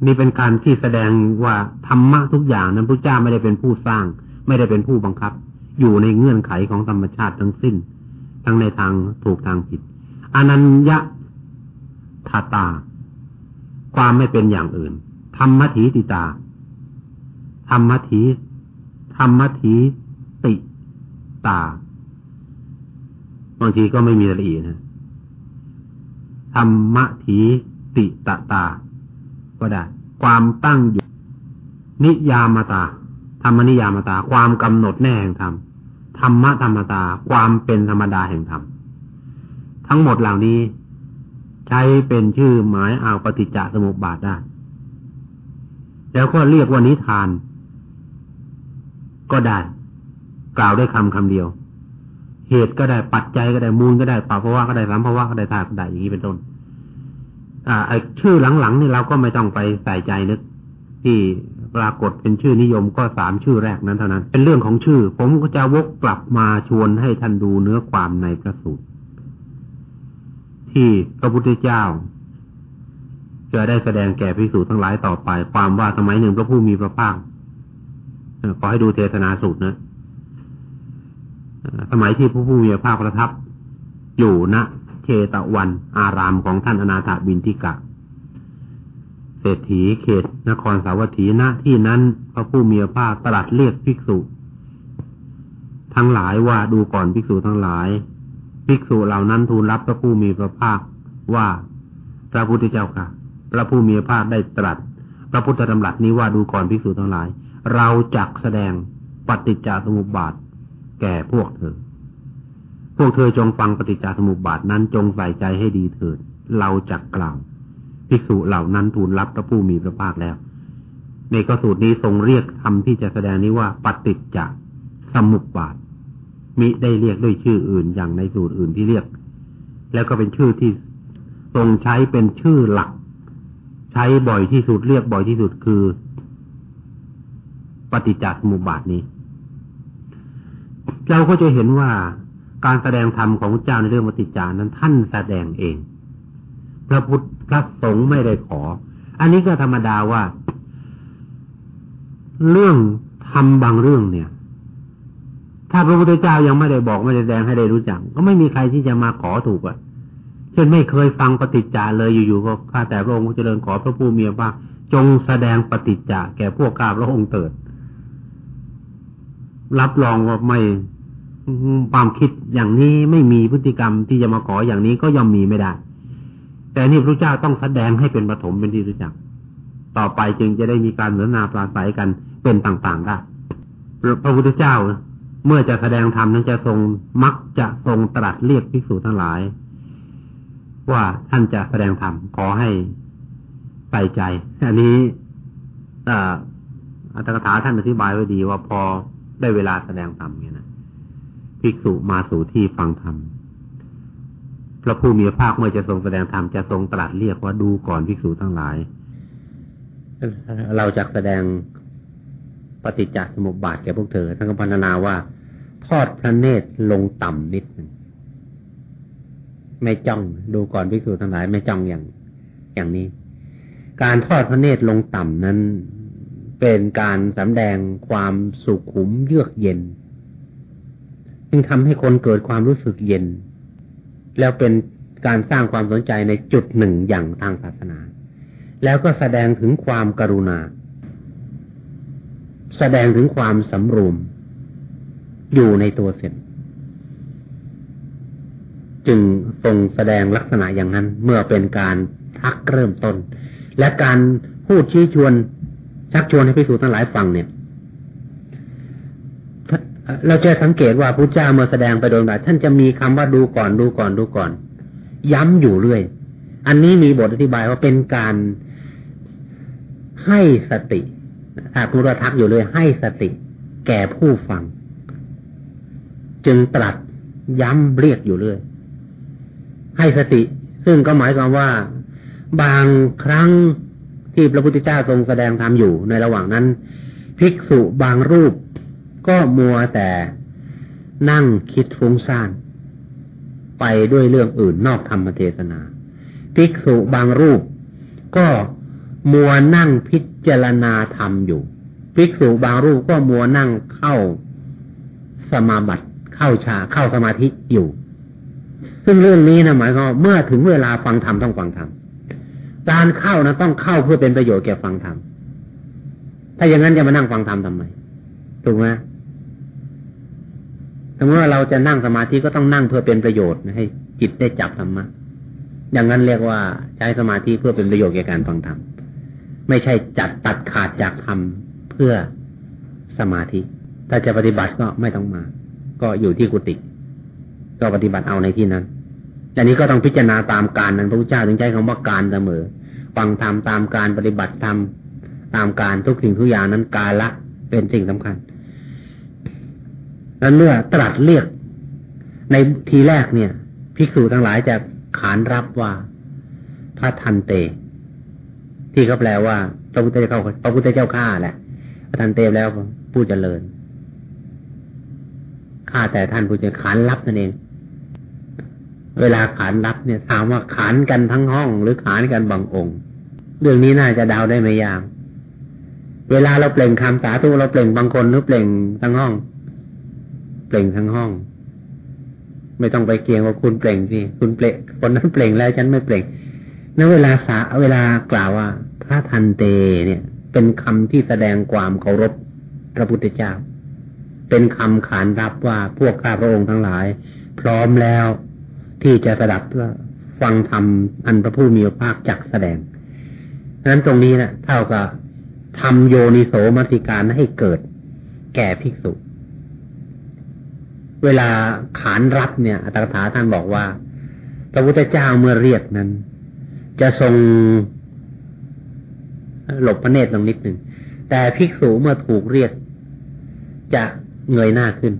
นี่เป็นการที่แสดงว่าธรรมะทุกอย่างนั้นพระเจ้าไม่ได้เป็นผู้สร้าง ไม่ได้เป็นผู้บังคับ อยู่ในเงื่อนไขของธรรมชาติทั้งสิ้น ทั้งในทางถูกทางผิดอนัญญาทาตา ความไม่เป็นอย่างอื่น ธรรมถีติตา ธรรมถีธรรมถีติตา บางทีก็ไม่มีละเอียดนะ ธรรมถีติตตา ก็ได้ ความตั้งอยู่นิยามตา ธรรมนิยามตา ความกำหนดแน่แห่งธรรม ธรรมะธรรมตา ความเป็นธรรมดาแห่งธรรม ทั้งหมดเหล่านี้ ใช้เป็นชื่อหมายเอาปฏิจจสมุปบาทได้ แล้วก็เรียกว่านิทาน ก็ได้ กล่าวได้คำคำเดียว เหตุก็ได้ปัจจัยก็ได้มูลก็ได้ปาภาวะก็ได้สัมภาวะก็ได้ธาตุก็ได้อย่างนี้เป็นต้น อ่าไอชื่อหลังๆนี่เราก็ไม่ต้องไปใส่ใจนึก ที่ปรากฏเป็นชื่อนิยมก็สามชื่อแรกนั้นเท่านั้น เป็นเรื่องของชื่อ ผมก็จะวกกลับมาชวนให้ท่านดูเนื้อความในพระสูตรที่พระพุทธเจ้า จะได้แสดงแก่พิสูจน์ทั้งหลายต่อไป ความว่าสมัยหนึ่งพระผู้มีพระภาคขอให้ดูเทศนาสูตรนะสมัยที่พระผู้มีพระภาคประทับ อยู่ณเชตวัน อารามของท่านอนาถบินทิกะเศรษฐีเขต นครสาวัตถีณที่นั้น พระผู้มีพระภาคตรัสเรียกภิกษุ ทั้งหลายว่าดูก่อนภิกษุทั้งหลาย ภิกษุเหล่านั้นทูลรับพระผู้มีพระภาคว่าพระพุทธเจ้าค่ะ พระผู้มีพระภาคได้ตรัส พระพุทธธรรมหลักนี้ว่าดูก่อนภิกษุทั้งหลาย เราจักแสดงปฏิจจสมุปบาท แก่พวกเธอ พวกเธอจงฟังปฏิจจสมุปบาทนั้นจงใส่ใจให้ดีเถิด เราจักกล่าว ภิกษุเหล่านั้นทูลรับพระผู้มีพระภาคแล้วในกสูตรนี้ทรงเรียกคำที่จะแสดงนี้ว่าปฏิจจสมุปบาท มิได้เรียกด้วยชื่ออื่นอย่างในสูตรอื่นที่เรียก แล้วก็เป็นชื่อที่ทรงใช้เป็นชื่อหลัก ใช้บ่อยที่สุดเรียกบ่อยที่สุดคือ ปฏิจจสมุปบาทนี้ เราก็จะเห็นว่าการแสดงธรรมของพระเจ้าในเรื่องปฏิจจานั้นท่านแสดงเอง พระพุทธพระสงฆ์ไม่ได้ขอ อันนี้ก็ธรรมดาว่า เรื่องทำบางเรื่องเนี่ย ถ้าพระพุทธเจ้ายังไม่ได้บอกไม่ได้แสดงให้ได้รู้จัก ก็ไม่มีใครที่จะมาขอถูกอะ เช่นไม่เคยฟังปฏิจจาเลยอยู่ๆก็ข้าแต่พระองค์เจริญขอพระผู้มีพระภาคจงแสดงปฏิจจาแก่พวกข้าพระองค์เติด รับรองว่าไม่ความคิดอย่างนี้ไม่มีพฤติกรรมที่จะมาขออย่างนี้ก็ย่อมมีไม่ได้ แต่นี่พระเจ้าต้องแสดงให้เป็นปฐมเป็นที่รู้จัก ต่อไปจึงจะได้มีการเหมือนนาปราศัยกันเป็นต่างๆได้พระพุทธเจ้าเมื่อจะแสดงธรรมนั้นจะทรงมักจะทรงตรัสเรียกภิกษุทั้งหลาย ว่าท่านจะแสดงธรรมขอให้ใส่ใจ อันนี้อัตถกถาท่านอธิบายไว้ดีว่าพอได้เวลาแสดงธรรมเนี่ยนะภิกษุมาสู่ที่ฟังธรรมพระผู้มีภาคเมื่อจะทรงแสดงธรรมจะทรงตรัสเรียกว่าดูก่อนภิกษุทั้งหลาย เราจะแสดงปฏิจจสมุปบาทแก่พวกเธอท่านก็พรรณนาว่า ทอดพระเนตรลงต่ำนิดหนึ่ง ไม่จ้องดูก่อนพิสูจน์ทั้งหลายไม่จ้องอย่างอย่างนี้ การทอดพระเนตรลงต่ำนั้นเป็นการสำแดงความสุขุมเยือกเย็นจึงทำให้คนเกิดความรู้สึกเย็น แล้วเป็นการสร้างความสนใจในจุดหนึ่งอย่างทางศาสนา แล้วก็แสดงถึงความกรุณา แสดงถึงความสำรวม อยู่ในตัวเสร็จ จึงทรงแสดงลักษณะอย่างนั้น เมื่อเป็นการทักเริ่มต้น และการพูดชี้ชวน ชักชวนให้พิสูจน์ทั้งหลายฟังเนี่ยเราจะสังเกตว่าพระเจ้าเมื่อแสดงไปโดยแบบท่านจะมีคำว่าดูก่อนดูก่อนดูก่อน ย้ำอยู่เรื่อย อันนี้มีบทอธิบายว่าเป็นการให้สติถ้าคุณว่าทักอยู่เลยให้สติ แก่ผู้ฟัง จึงตรัสย้ำเรียกอยู่เรื่อย ให้สติ ซึ่งก็หมายความว่าบางครั้งที่พระพุทธเจ้าทรงแสดงธรรมอยู่ในระหว่างนั้น ภิกษุบางรูปก็มัวแต่นั่งคิดฟุ้งซ่าน ไปด้วยเรื่องอื่นนอกธรรมเทศนา ภิกษุบางรูปก็มัวนั่งพิจารณาธรรมอยู่ ภิกษุบางรูปก็มัวนั่งเข้าสมาบัติเข้าชาเข้าสมาธิอยู่ ซึ่งเรื่องนี้นะหมายความเมื่อถึงเวลาฟังธรรมต้องฟังธรรมการเข้านะต้องเข้าเพื่อเป็นประโยชน์แก่ฟังธรรมถ้าอย่างนั้นจะมานั่งฟังธรรมทำไมถูกไหมสมมติว่าเราจะนั่งสมาธิก็ต้องนั่งเพื่อเป็นประโยชน์ให้ จิตได้จับธรรมะอย่างนั้นเรียกว่าใช้สมาธิเพื่อเป็นประโยชน์แก่การฟังธรรมไม่ใช่จัดตัดขาดจากธรรมเพื่อสมาธิ ถ้าจะปฏิบัติก็ไม่ต้องมา ก็อยู่ที่กุฏิก็ปฏิบัติเอาในที่นั้น อันนี้ก็ต้องพิจารณาตามการนั้นพระพุทธเจ้าถึงใช้คำว่าการเสมอ ฟังธรรมตามการปฏิบัติธรรมตามการทุกสิ่งทุกอย่างนั้นกาละเป็นสิ่งสำคัญ แล้วเมื่อตรัสเรียกในทีแรกเนี่ยภิกษุทั้งหลายจะขานรับว่าพระทันเต ที่เขาแปลว่าพระพุทธเจ้าพระพุทธเจ้าข้าแหละพระทันเตแล้วผู้เจริญข้าแต่ท่านผู้เจริญขานรับนั่นเอง เวลาขานรับเนี่ยถามว่าขานกันทั้งห้องหรือขานกันบางองค์ เรื่องนี้น่าจะเดาได้ไม่ยาก เวลาเราเปล่งคำสาธุเราเปล่งบางคนหรือเปล่งทั้งห้อง เปล่งทั้งห้อง ไม่ต้องไปเกียงว่าคุณเปล่งสิคุณเปล่งคนนั้นเปล่งแล้วฉันไม่เปล่งนั้นเวลาสาเวลากล่าวว่า พระทันเตเนี่ย เป็นคำที่แสดงความเคารพพระพุทธเจ้า เป็นคำขานรับว่าพวกข้าพระองค์ทั้งหลาย พร้อมแล้ว ที่จะสดับฟังธรรมอันพระผู้มีพระภาคจักแสดงดังนั้นตรงนี้นะเท่ากับทำโยนิโสมติการให้เกิด แก่ภิกษุ เวลาขานรับเนี่ยอัตถาท่านบอกว่า พระพุทธเจ้าเมื่อเรียกนั้น จะทรงหลบพระเนตรลงนิดหนึ่ง แต่ภิกษุเมื่อถูกเรียก จะเงยหน้าขึ้น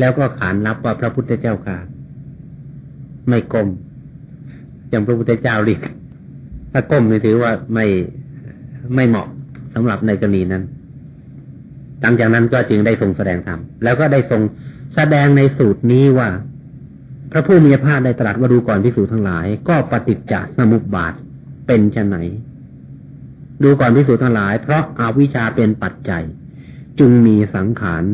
แล้วก็ขานรับว่าพระพุทธเจ้าค่ะ ไม่ก้ม อย่างพระพุทธเจ้าเรียกถ้าก้มนี่ถือว่าไม่ไม่เหมาะสำหรับในกรณีนั้นหลังจากนั้นก็จึงได้ทรงแสดงธรรมแล้วก็ได้ทรงแสดงในสูตรนี้ว่า พระผู้มีพระภาคได้ตรัสว่าดูก่อนพิสูจทั้งหลาย ก็ปฏิจจสมุปบาทเป็นชนไหน ดูก่อนพิสูจทั้งหลาย เพราะอาวิชชาเป็นปัจจัย จึงมีสังขาร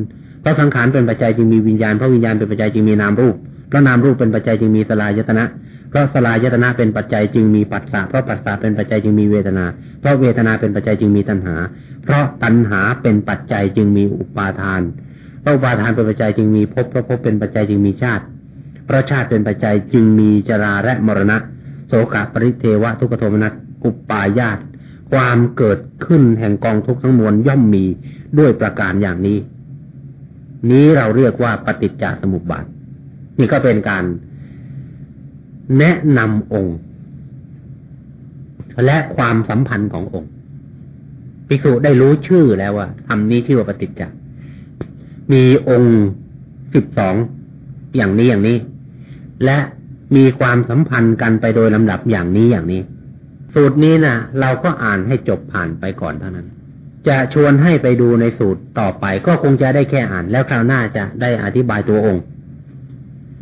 เพราะสังขารเป็นปัจจัยจึงมีวิญญาณเพราะวิญญาณเป็นปัจจัยจึงมีนามรูป เพราะนามรูปเป็นปัจจัยจึงมีสลายยตนะ เพราะสลายตนะเป็นปัจจัยจึงมีปัสสะเพราะปัสสะเป็นปัจจัยจึงมีเวทนา เพราะเวทนาเป็นปัจจัยจึงมีตัณหา เพราะตัณหาเป็นปัจจัยจึงมีอุปาทานเพราะอุปาทานเป็นปัจจัยจึงมีภพเพราะภพเป็นปัจจัยจึงมีชาติ เพราะชาติเป็นปัจจัยจึงมีจราและมรณะ โสกปริเทวะทุกขโทมนัสอุปาญาตความเกิดขึ้นแห่งกองทุกข์ทั้งมวลย่อมมีด้วยประการอย่างนี้ นี้เราเรียกว่าปฏิจจสมุปบาท นี่ก็เป็นการแนะนำองค์ และความสัมพันธ์ขององค์ภิกษุได้รู้ชื่อแล้วว่าทำนี้ชื่อว่าปฏิจจ์มีองค์สิบสองอย่างนี้อย่างนี้ และมีความสัมพันธ์กันไปโดยลำดับอย่างนี้อย่างนี้ สูตรนี้นะเราก็อ่านให้จบผ่านไปก่อนเท่านั้น จะชวนให้ไปดูในสูตรต่อไปก็คงจะได้แค่อ่านแล้วคราวหน้าจะได้อธิบายตัวองค์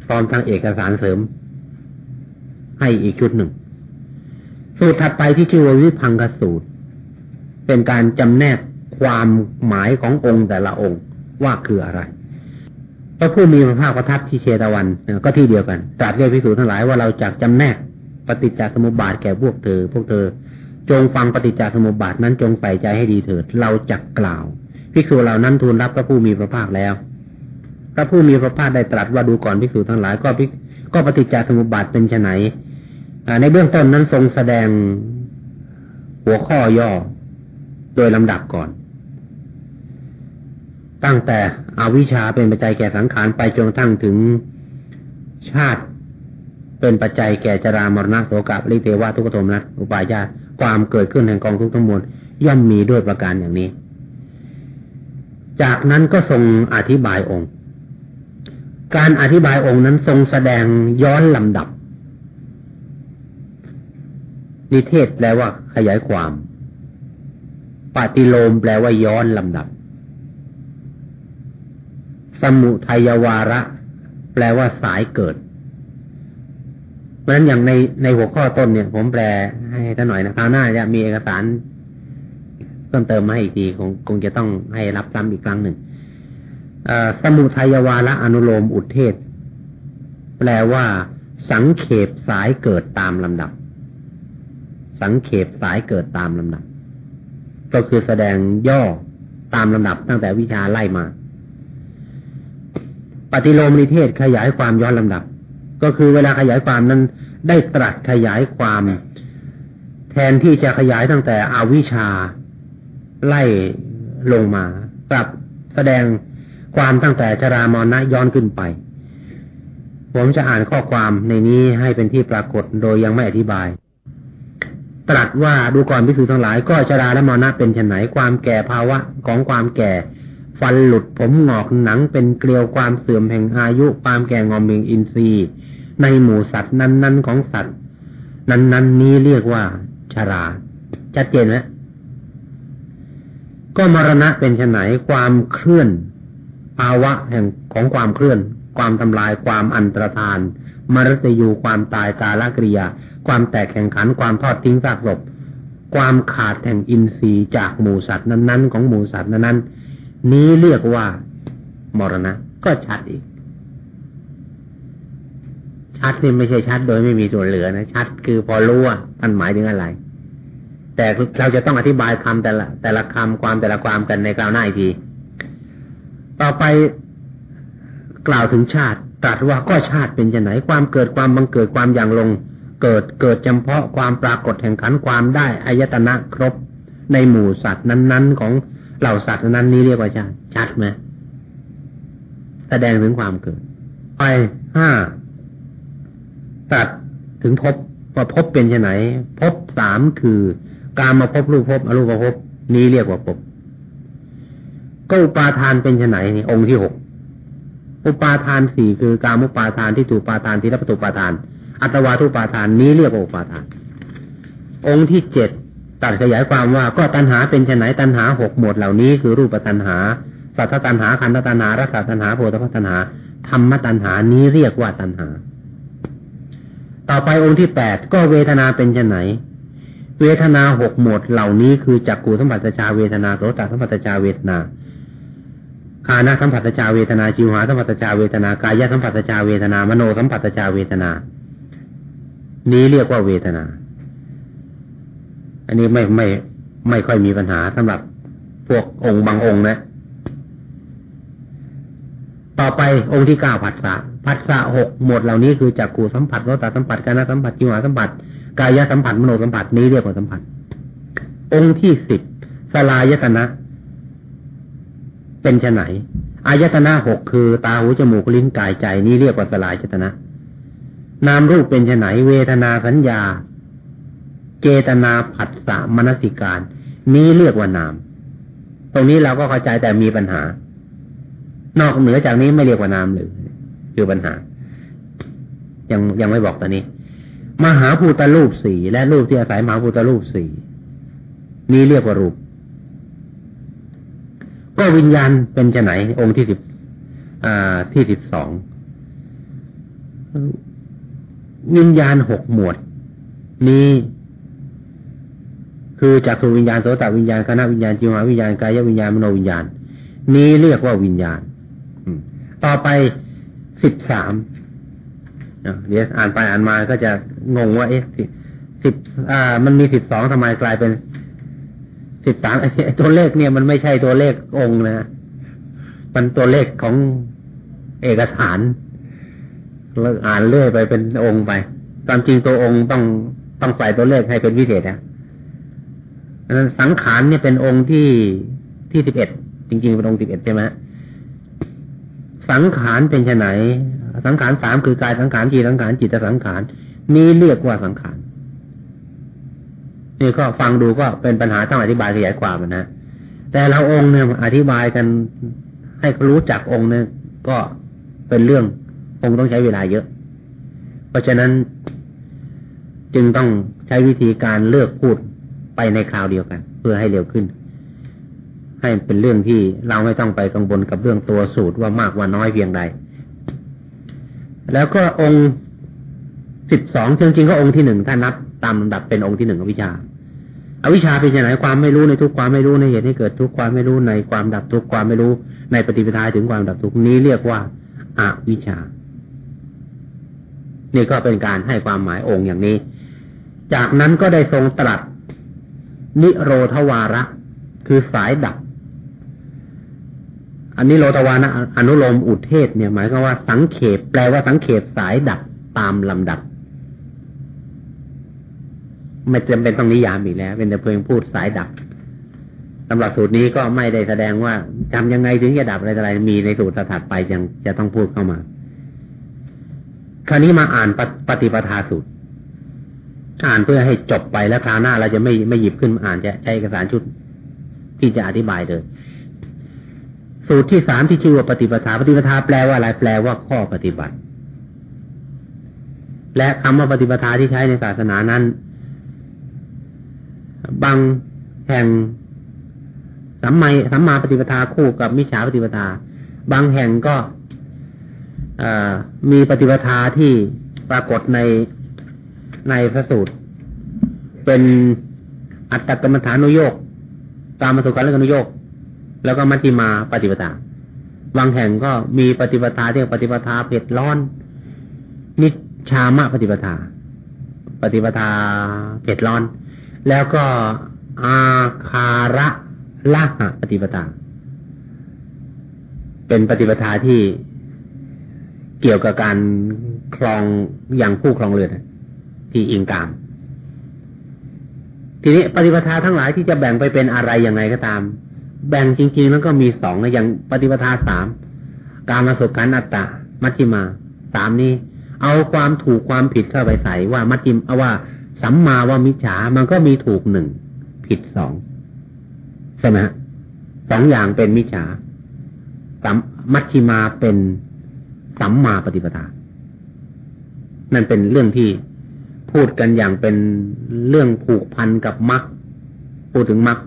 พร้อมทั้งเอกสารเสริม ให้อีกชุดหนึ่ง สูตรถัดไปที่ชื่อว่าวิพังกสูตร เป็นการจำแนกความหมายขององค์แต่ละองค์ว่าคืออะไรพระผู้มีพระภาคประทับที่เชตวันก็ที่เดียวกันตรัสเรียกพิสูจน์ทั้งหลายว่าเราจากจำแนกปฏิจจสมุปบาทแก่พวกเธอ พวกเธอ จงฟังปฏิจจสมุปบาทนั้นจงใส่ใจให้ดีเถิด เราจักกล่าวภิกษุเหล่านั้นทูลรับพระผู้มีพระภาคแล้ว พระผู้มีพระภาคได้ตรัสว่าดูก่อนภิกษุทั้งหลายก็ก็ปฏิจจสมุปบาทเป็นไนในเบื้องต้นนั้นทรงแสดงหัวข้อย่อโดยลำดับก่อน ตั้งแต่อวิชชาเป็นปัจจัยแก่สังขารไปจนทั้งถึงชาติเป็นปัจจัยแก่จรามรณะโสกะลิเทวะทุกขโทมนะอุปาญาตความเกิดขึ้นแห่งกองทุกข์ทั้งมวลย่อมมีด้วยประการอย่างนี้ จากนั้นก็ทรงอธิบายองค์ การอธิบายองค์นั้นทรงแสดงย้อนลำดับ นิเทศแปลว่า ขยายความปฏิโลมแปลว่าย้อนลำดับ สมุทัยวาระ แปลว่าสายเกิด เพราะฉะนั้นอย่างในในหัวข้อต้นเนี่ย ผมแปลให้ท่านหน่อยนะคราวหน้าจะมีเอกสารเพิ่มเติมมาให้อีกทีคงคงจะต้องให้รับซ้ำอีกครั้งหนึ่ง สมุทัยวาระอนุโลมอุทเทศ แปลว่า สังเขปสายเกิดตามลำดับ สังเขปสายเกิดตามลำดับ ก็คือแสดงย่อตามลำดับตั้งแต่วิชาไล่มา ปฏิโลมนิเทศขยายความย้อนลำดับ ก็คือเวลาขยายความนั้น ได้ตรัสขยายความ แทนที่จะขยายตั้งแต่อวิชาไล่ลงมาปรับแสดง ความตั้งแต่ชรามรณะย้อนขึ้นไป ผมจะอ่านข้อความในนี้ให้เป็นที่ปรากฏโดยยังไม่อธิบาย ตรัสว่าดูก่อนพิสูจทั้งหลาย ก็ชราและมรณะเป็นไหนความแก่ภาวะของความแก่ ฟันหลุดผมหงอกหนังเป็นเกลียวความเสื่อมแห่งอายุความแก่งอมเมงอินทรีย์ ในหมู่สัตว์นั้น ๆ ของสัตว์ นั้น ๆ นี้เรียกว่าชรา ชัดเจนไหมก็มรณะเป็นไหนความเคลื่อน ภาวะแห่งของความเคลื่อน ความทำลายความอันตรธาน มรสยูความตายกาลกริยา ความแตกแข่งขันความทอดทิ้งซากศพความขาดแห่งอินทรีย์จากหมูสัตว์นั้นๆ ของหมูสัตว์นั้นๆ นี้เรียกว่ามรณะ ก็ชัดอีก ชัดนี่ไม่ใช่ชัดโดยไม่มีส่วนเหลือนะชัดคือพอรู้ว่าท่านหมายถึงอะไร แต่เราจะต้องอธิบายคำแต่ละ แต่ละคำความแต่ละความกันในคราวหน้าอีกที ต่อไปกล่าวถึงชาติตรัสว่าก็ชาติเป็นจะไหนความเกิดความบังเกิดความอย่างลง เกิดเกิดจำเพาะความปรากฏแห่งขันความได้อายตนะครบในหมู่สัตว์นั้น ๆ ของเหล่าสัตว์นั้นนี้เรียกว่าชาติชัดไหมแสดงถึงความเกิด ไปห้าตัดถึงพบว่าพบเป็นจะไหนพบสามคือ การมาพบรูปพบอรูปพบนี้เรียกว่าพบ ก็อุปาทานเป็นไนนี่องค์ที่หกอุปาทานสี่คือการมุปาทานที่ถูกปาทานที่รับประตูปาทาน อัตวาทุปาทานนี้เรียกว่าอุปาทาน องค์ที่เจ็ดตัดขยายความว่าก็ตัณหาเป็นไนตัณหาหกหมวดเหล่านี้คือรูปตัณหาสัทธตัณหาคันธตัณหารัศตัณหาโพธิตัณหาธรรมตัณหานี้เรียกว่าตัณหา ต่อไปองค์ที่แปดก็เวทนาเป็นไนเวทนาหกหมวดเหล่านี้คือจักกูสัมผัสจาเวทนาโสตสัมผัสจาเวทนา คานาสัมผัสจาเวทนาจิวหาสัมผัสจาเวทนากายสัมผัสจาเวทนามโนสัมผัสจาเวทนา นี้เรียกว่าเวทนา อันนี้ไม่ไม่ไม่ค่อยมีปัญหาสำหรับพวกองค์บางองค์นะ ต่อไปองค์ที่เก้าผัสสะผัสสะหกหมวดเหล่านี้คือจักขูสัมผัสรสสัมผัสกายสัมผัสจิวหาสัมผัสกายสัมผัสมโนสัมผัสนี้เรียกว่าสัมผัส องค์ที่สิบสลายตนะ เป็นไนอายตนะหกคือ ตาหูจมูกลิ้นกายใจนี้เรียกว่าสลายจตนะ นามรูปเป็นไนเวทนาสัญญา เจตนาผัสสะมนสิการ นี้เรียกว่านาม ตรงนี้เราก็เข้าใจแต่มีปัญหา นอกเหนือจากนี้ไม่เรียกว่านามหรือคือปัญหา ยังยังไม่บอกตอนนี้ มหาภูตรูปสี่และรูปที่อาศัยมหาภูตรูปสี่นี้เรียกว่ารูป ก็วิญญาณเป็นจะไหน องค์ที่สิบอ่าที่สิบสองวิญญาณหกหมวด นี้คือจากสุวิญญาณโสตวิญญาณคณะวิญญาณจิวหาวิญญาณกายวิญญาณมโนวิญญาณ นี้เรียกว่าวิญญาณต่อไปสิบสามเดี๋ยวอ่านไปอ่านมาก็จะงงว่าเอ๊ะสิบอ่า มันมีสิบสองทำไมกลายเป็น สิบสามตัวเลขเนี่ยมันไม่ใช่ตัวเลของค์นะมันตัวเลขของเอกสารเราอ่านเรื่อยไปเป็นองค์ไปตามจริงตัวองค์ต้องต้องใส่ตัวเลขให้เป็นวิเศษนะนั้นสังขารเนี่ยเป็นองค์ที่ที่สิบเอ็ดจริง ๆ เป็นองค์สิบเอ็ดใช่ไหมสังขารเป็นไนสังขารสามคือกายสังขารจีสังขารจิตสังขาร นี้เรียกว่าสังขาร นี่ก็ฟังดูก็เป็นปัญหาต้องอธิบายขยายความนะ แต่เราองค์เนี่ยอธิบายกันให้รู้จักองค์เนี่ยก็เป็นเรื่ององค์ต้องใช้เวลาเยอะ เพราะฉะนั้นจึงต้องใช้วิธีการเลือกพูดไปในคราวเดียวกัน เพื่อให้เร็วขึ้น ให้เป็นเรื่องที่เราไม่ต้องไปกังวลกับเรื่องตัวสูตรว่ามากว่าน้อยเพียงใด แล้วก็องค์สิบสองจริงๆก็องค์ที่หนึ่งถ้านับตามลำดับเป็นองค์ที่หนึ่งอวิชา อวิชชาเป็นยังไงความไม่รู้ในทุกความไม่รู้ในเหตุให้เกิดทุกความไม่รู้ในความดับทุกความไม่รู้ในปฏิปทาถึงความดับทุกนี้เรียกว่าอาวิชชา นี่ก็เป็นการให้ความหมายองค์อย่างนี้ จากนั้นก็ได้ทรงตรัส นิโรธวาระ คือสายดับ อันนี้โรธวานะอนุโลมอุเทศเนี่ยหมายก็ว่าสังเขปแปลว่าสังเขปสายดับตามลำดับ ไม่จำเป็นต้องนิยามอีกแล้ว เป็นแต่เพียงพูดสายดับสำหรับสูตรนี้ก็ไม่ได้แสดงว่าทำยังไงถึงจะดับอะไรอะไรมีในสูตรถัดไปยังจะต้องพูดเข้ามา คราวนี้มาอ่านปฏิปทาสูตร อ่านเพื่อให้จบไปแล้วคราวหน้าเราจะไม่ไม่หยิบขึ้นอ่านจะใช้เอกสารชุดที่จะอธิบายเลยสูตรที่สามที่ชื่อว่าปฏิปทาปฏิปทาแปลว่าอะไรแปลว่าข้อปฏิบัติ และคำว่าปฏิปทาที่ใช้ในศาสนานั้น บางแห่งสัมมาสัมมาปฏิปทาคู่กับมิจฉาปฏิปทา บางแห่งก็มีปฏิปทาที่ปรากฏในในพระสูตร เป็นอัตตกรรมฐานุโยกตามมาสุการและกนุโยกแล้วก็มัชฌิมาปฏิปทาบางแห่งก็มีปฏิปทาที่ปฏิปทาเผ็ดร้อน นิชามะปฏิปทา ปฏิปทาเผ็ดร้อน แล้วก็อาคาระละหะปฏิปทาเป็นปฏิปทาที่เกี่ยวกับการคลองอย่างผู้คลองเรือนที่อิงกาม ทีนี้ปฏิปทาทั้งหลายที่จะแบ่งไปเป็นอะไรยังไงก็ตาม แบ่งจริง ๆ แล้วก็มีสองนะอย่างปฏิปทาสามการมาสุการอัตตามัชฌิมาสามนี้ เอาความถูกความผิดเข้าไปใส่ว่ามัชฌิมเอาว่า สัมมาว่ามิจฉามันก็มีถูกหนึ่งผิดสองใช่ไหมสองอย่างเป็นมิจฉาสัมมัชชิมาเป็นสัมมาปฏิปทานั่นเป็นเรื่องที่พูดกันอย่างเป็นเรื่องผูกพันกับมรรคพูดถึงมรรค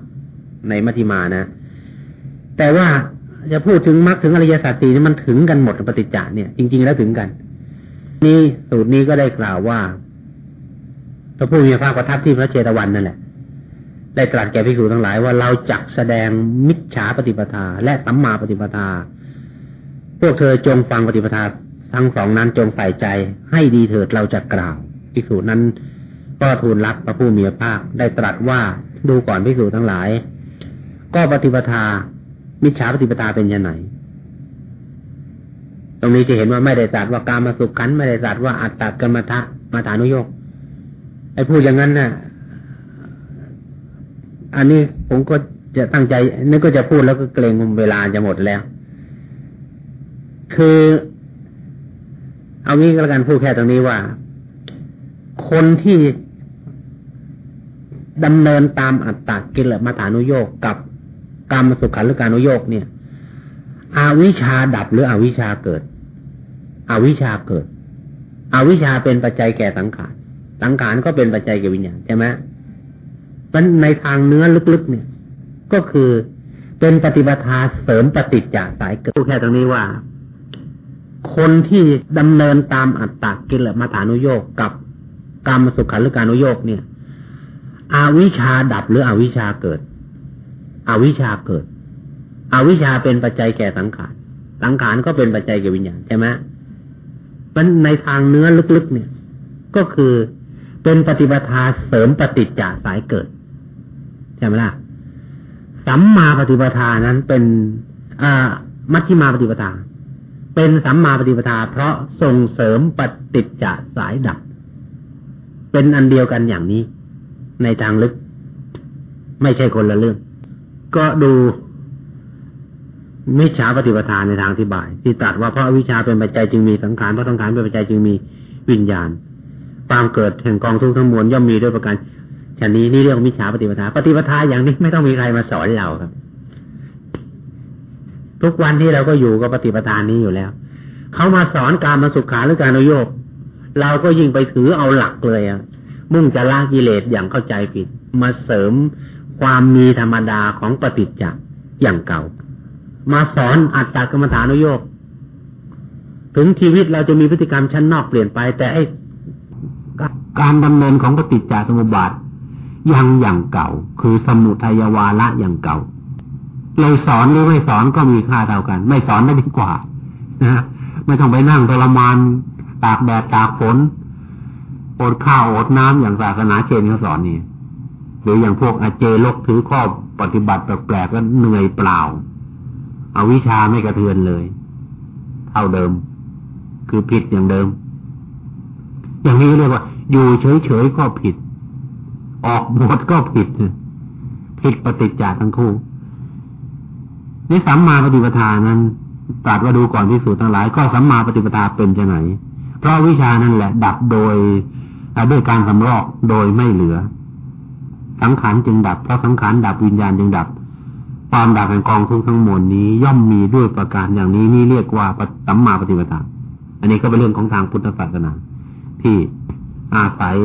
ในมัชชิมานะ แต่ว่าจะพูดถึงมรรคถึงอริยสัจสี่นี่มันถึงกันหมดปฏิจจาเนี่ย จริง ๆ แล้วถึงกัน นี่สูตรนี้ก็ได้กล่าวว่า พระผู้มีพระประทับที่พระเจตวันนั่นแหละ ได้ตรัสแก่ภิกษุทั้งหลายว่าเราจักแสดงมิจฉาปฏิปทา และสัมมาปฏิปทา พวกเธอจงฟังปฏิปทาทั้งสองนั้นจงใส่ใจ ให้ดีเถิดเราจะกล่าวภิกษุนั้นก็ทูลรับพระผู้มีพระภาคได้ตรัสว่าดูก่อนภิกษุทั้งหลาย ก็ปฏิปทา มิจฉาปฏิปทาเป็นยังไงตรงนี้จะเห็นว่าไม่ได้ตรัสว่าการมาสุขขันไม่ได้ตรัสว่าอัตตกรรมทะมาฐานุโยก ไอ้พูดอย่างนั้นนะ่ะ อันนี้ผมก็จะตั้งใจนึกก็จะพูดแล้วก็เกรงเวลาจะหมดแล้ว คือ เอางี้ก็แล้วกันพูดแค่ตรงนี้ว่า คนที่ดำเนินตามอัตตากิลมาฐานุโยกกับกรรมสุขันหรือการนุโยกเนี่ย อวิชาดับหรืออวิชาเกิด อวิชาเกิด อวิชาเป็นปัจจัยแก่สังขาร สังขารก็เป็นปัจจัยแก่วิญญาณใช่ไหมมันในทางเนื้อลึกๆเนี่ย ก็คือเป็นปฏิปทาเสริมปฏิจจสายเกิดแค่ตรงนี้ว่า คนที่ดำเนินตามอัตตากิลมาฐานุโยกกับกรรมสุขันหรือการุโยกเนี่ยอวิชาดับหรืออวิชาเกิด อวิชาเกิด อวิชาเป็นปัจจัยแก่สังขาร สังขารก็เป็นปัจจัยแก่วิญญาณใช่ไหมมันในทางเนื้อลึกๆเนี่ย ก็คือ เป็นปฏิปทาเสริมปฏิจจสายเกิดใช่ไหมล่ะสัมมาปฏิปทานั้นเป็นอ่ามัชฌิมาปฏิปทา เป็นสัมมาปฏิปทา เพราะส่งเสริมปฏิจจสายดับ เป็นอันเดียวกันอย่างนี้ ในทางลึก ไม่ใช่คนละเรื่อง ก็ดูมิจฉาปฏิปทาในทางอธิบาย ที่ตรัสว่าเพราะวิชาเป็นปัจจัยจึงมีสังขารเพราะสังขารเป็นปัจจัยจึงมีวิญญาณ ความเกิดแห่งกองทุกข์ทั้งมวลย่อมมีด้วยประการชนนี้นี่เรื่องมิจฉาปฏิปทา ปฏิปทาอย่างนี้ไม่ต้องมีใครมาสอนเราครับ ทุกวันที่เราก็อยู่กับปฏิปทานนี้อยู่แล้วเขามาสอนการมาสุขาหรือการอโยกเราก็ยิ่งไปถือเอาหลักเลยอะมุ่งจะละกิเลสอย่างเข้าใจผิด มาเสริมความมีธรรมดาของปฏิจจ์อย่างเก่า มาสอนอัตตกรรมฐานโยก ถึงชีวิตเราจะมีพฤติกรรมชั้นนอกเปลี่ยนไป แต่ไอ้ การดำเนินของปฏิจจสมุปบาทยังอย่างเก่า คือสมุทัยวาระอย่างเก่าเราสอนหรือไม่สอนก็มีค่าเท่ากัน ไม่สอนได้ดีกว่านะไม่ต้องไปนั่งทรมานตากแดดตากฝนอดข้าวอดน้ำอย่างศาสนาเชนเขาสอนนี่หรืออย่างพวกอาเจลกถือข้อปฏิบัติแปลกๆก็เหนื่อยเปล่าเอาวิชาไม่กระเทือนเลย เท่าเดิม คือผิดอย่างเดิม อย่างนี้เรียกว่า อยู่เฉยๆก็ผิด ออกบทก็ผิด ผิดปฏิจจาทั้งคู่นี่สัมมาปฏิปทานั้นตรัสว่าดูก่อนพิสูจน์ทั้งหลาย ก็สัมมาปฏิปทาเป็นจะไหน เพราะวิชานั่นแหละ ดับโดยด้วยการสำรอกโดยไม่เหลือ สังขารจึงดับ เพราะสังขารดับวิญญาณจึงดับ ความดับแห่งกองทุกทั้งมวลนี้ย่อมมีด้วยประการอย่างนี้นี่เรียกว่าสัมมาปฏิปทาอันนี้ก็เป็นเรื่องของทางพุทธศาสนา ที่อาศัย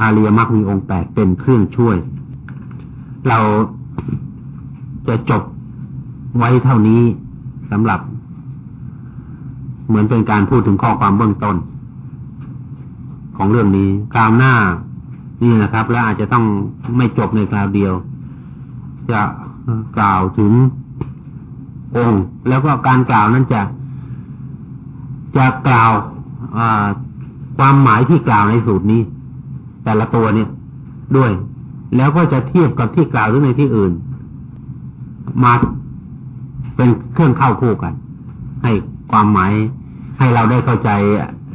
อาเรียมรรคมีองค์แปดเป็นเครื่องช่วย เราจะจบไว้เท่านี้สำหรับ เหมือนเป็นการพูดถึงข้อความเบื้องต้น ของเรื่องนี้คราวหน้านี่นะครับ และอาจจะต้องไม่จบในคราวเดียว จะกล่าวถึงองค์ แล้วก็การกล่าวนั้นจะจะกล่าว ความหมายที่กล่าวในสูตรนี้ แต่ละตัวเนี่ยด้วย แล้วก็จะเทียบกับที่กล่าวในที่อื่น มาเป็นเครื่องเข้าคู่กัน ให้ความหมายให้เราได้เข้าใจ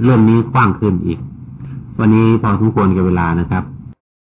เรื่องนี้กว้างขึ้นอีก วันนี้พอสมควรกับเวลานะครับ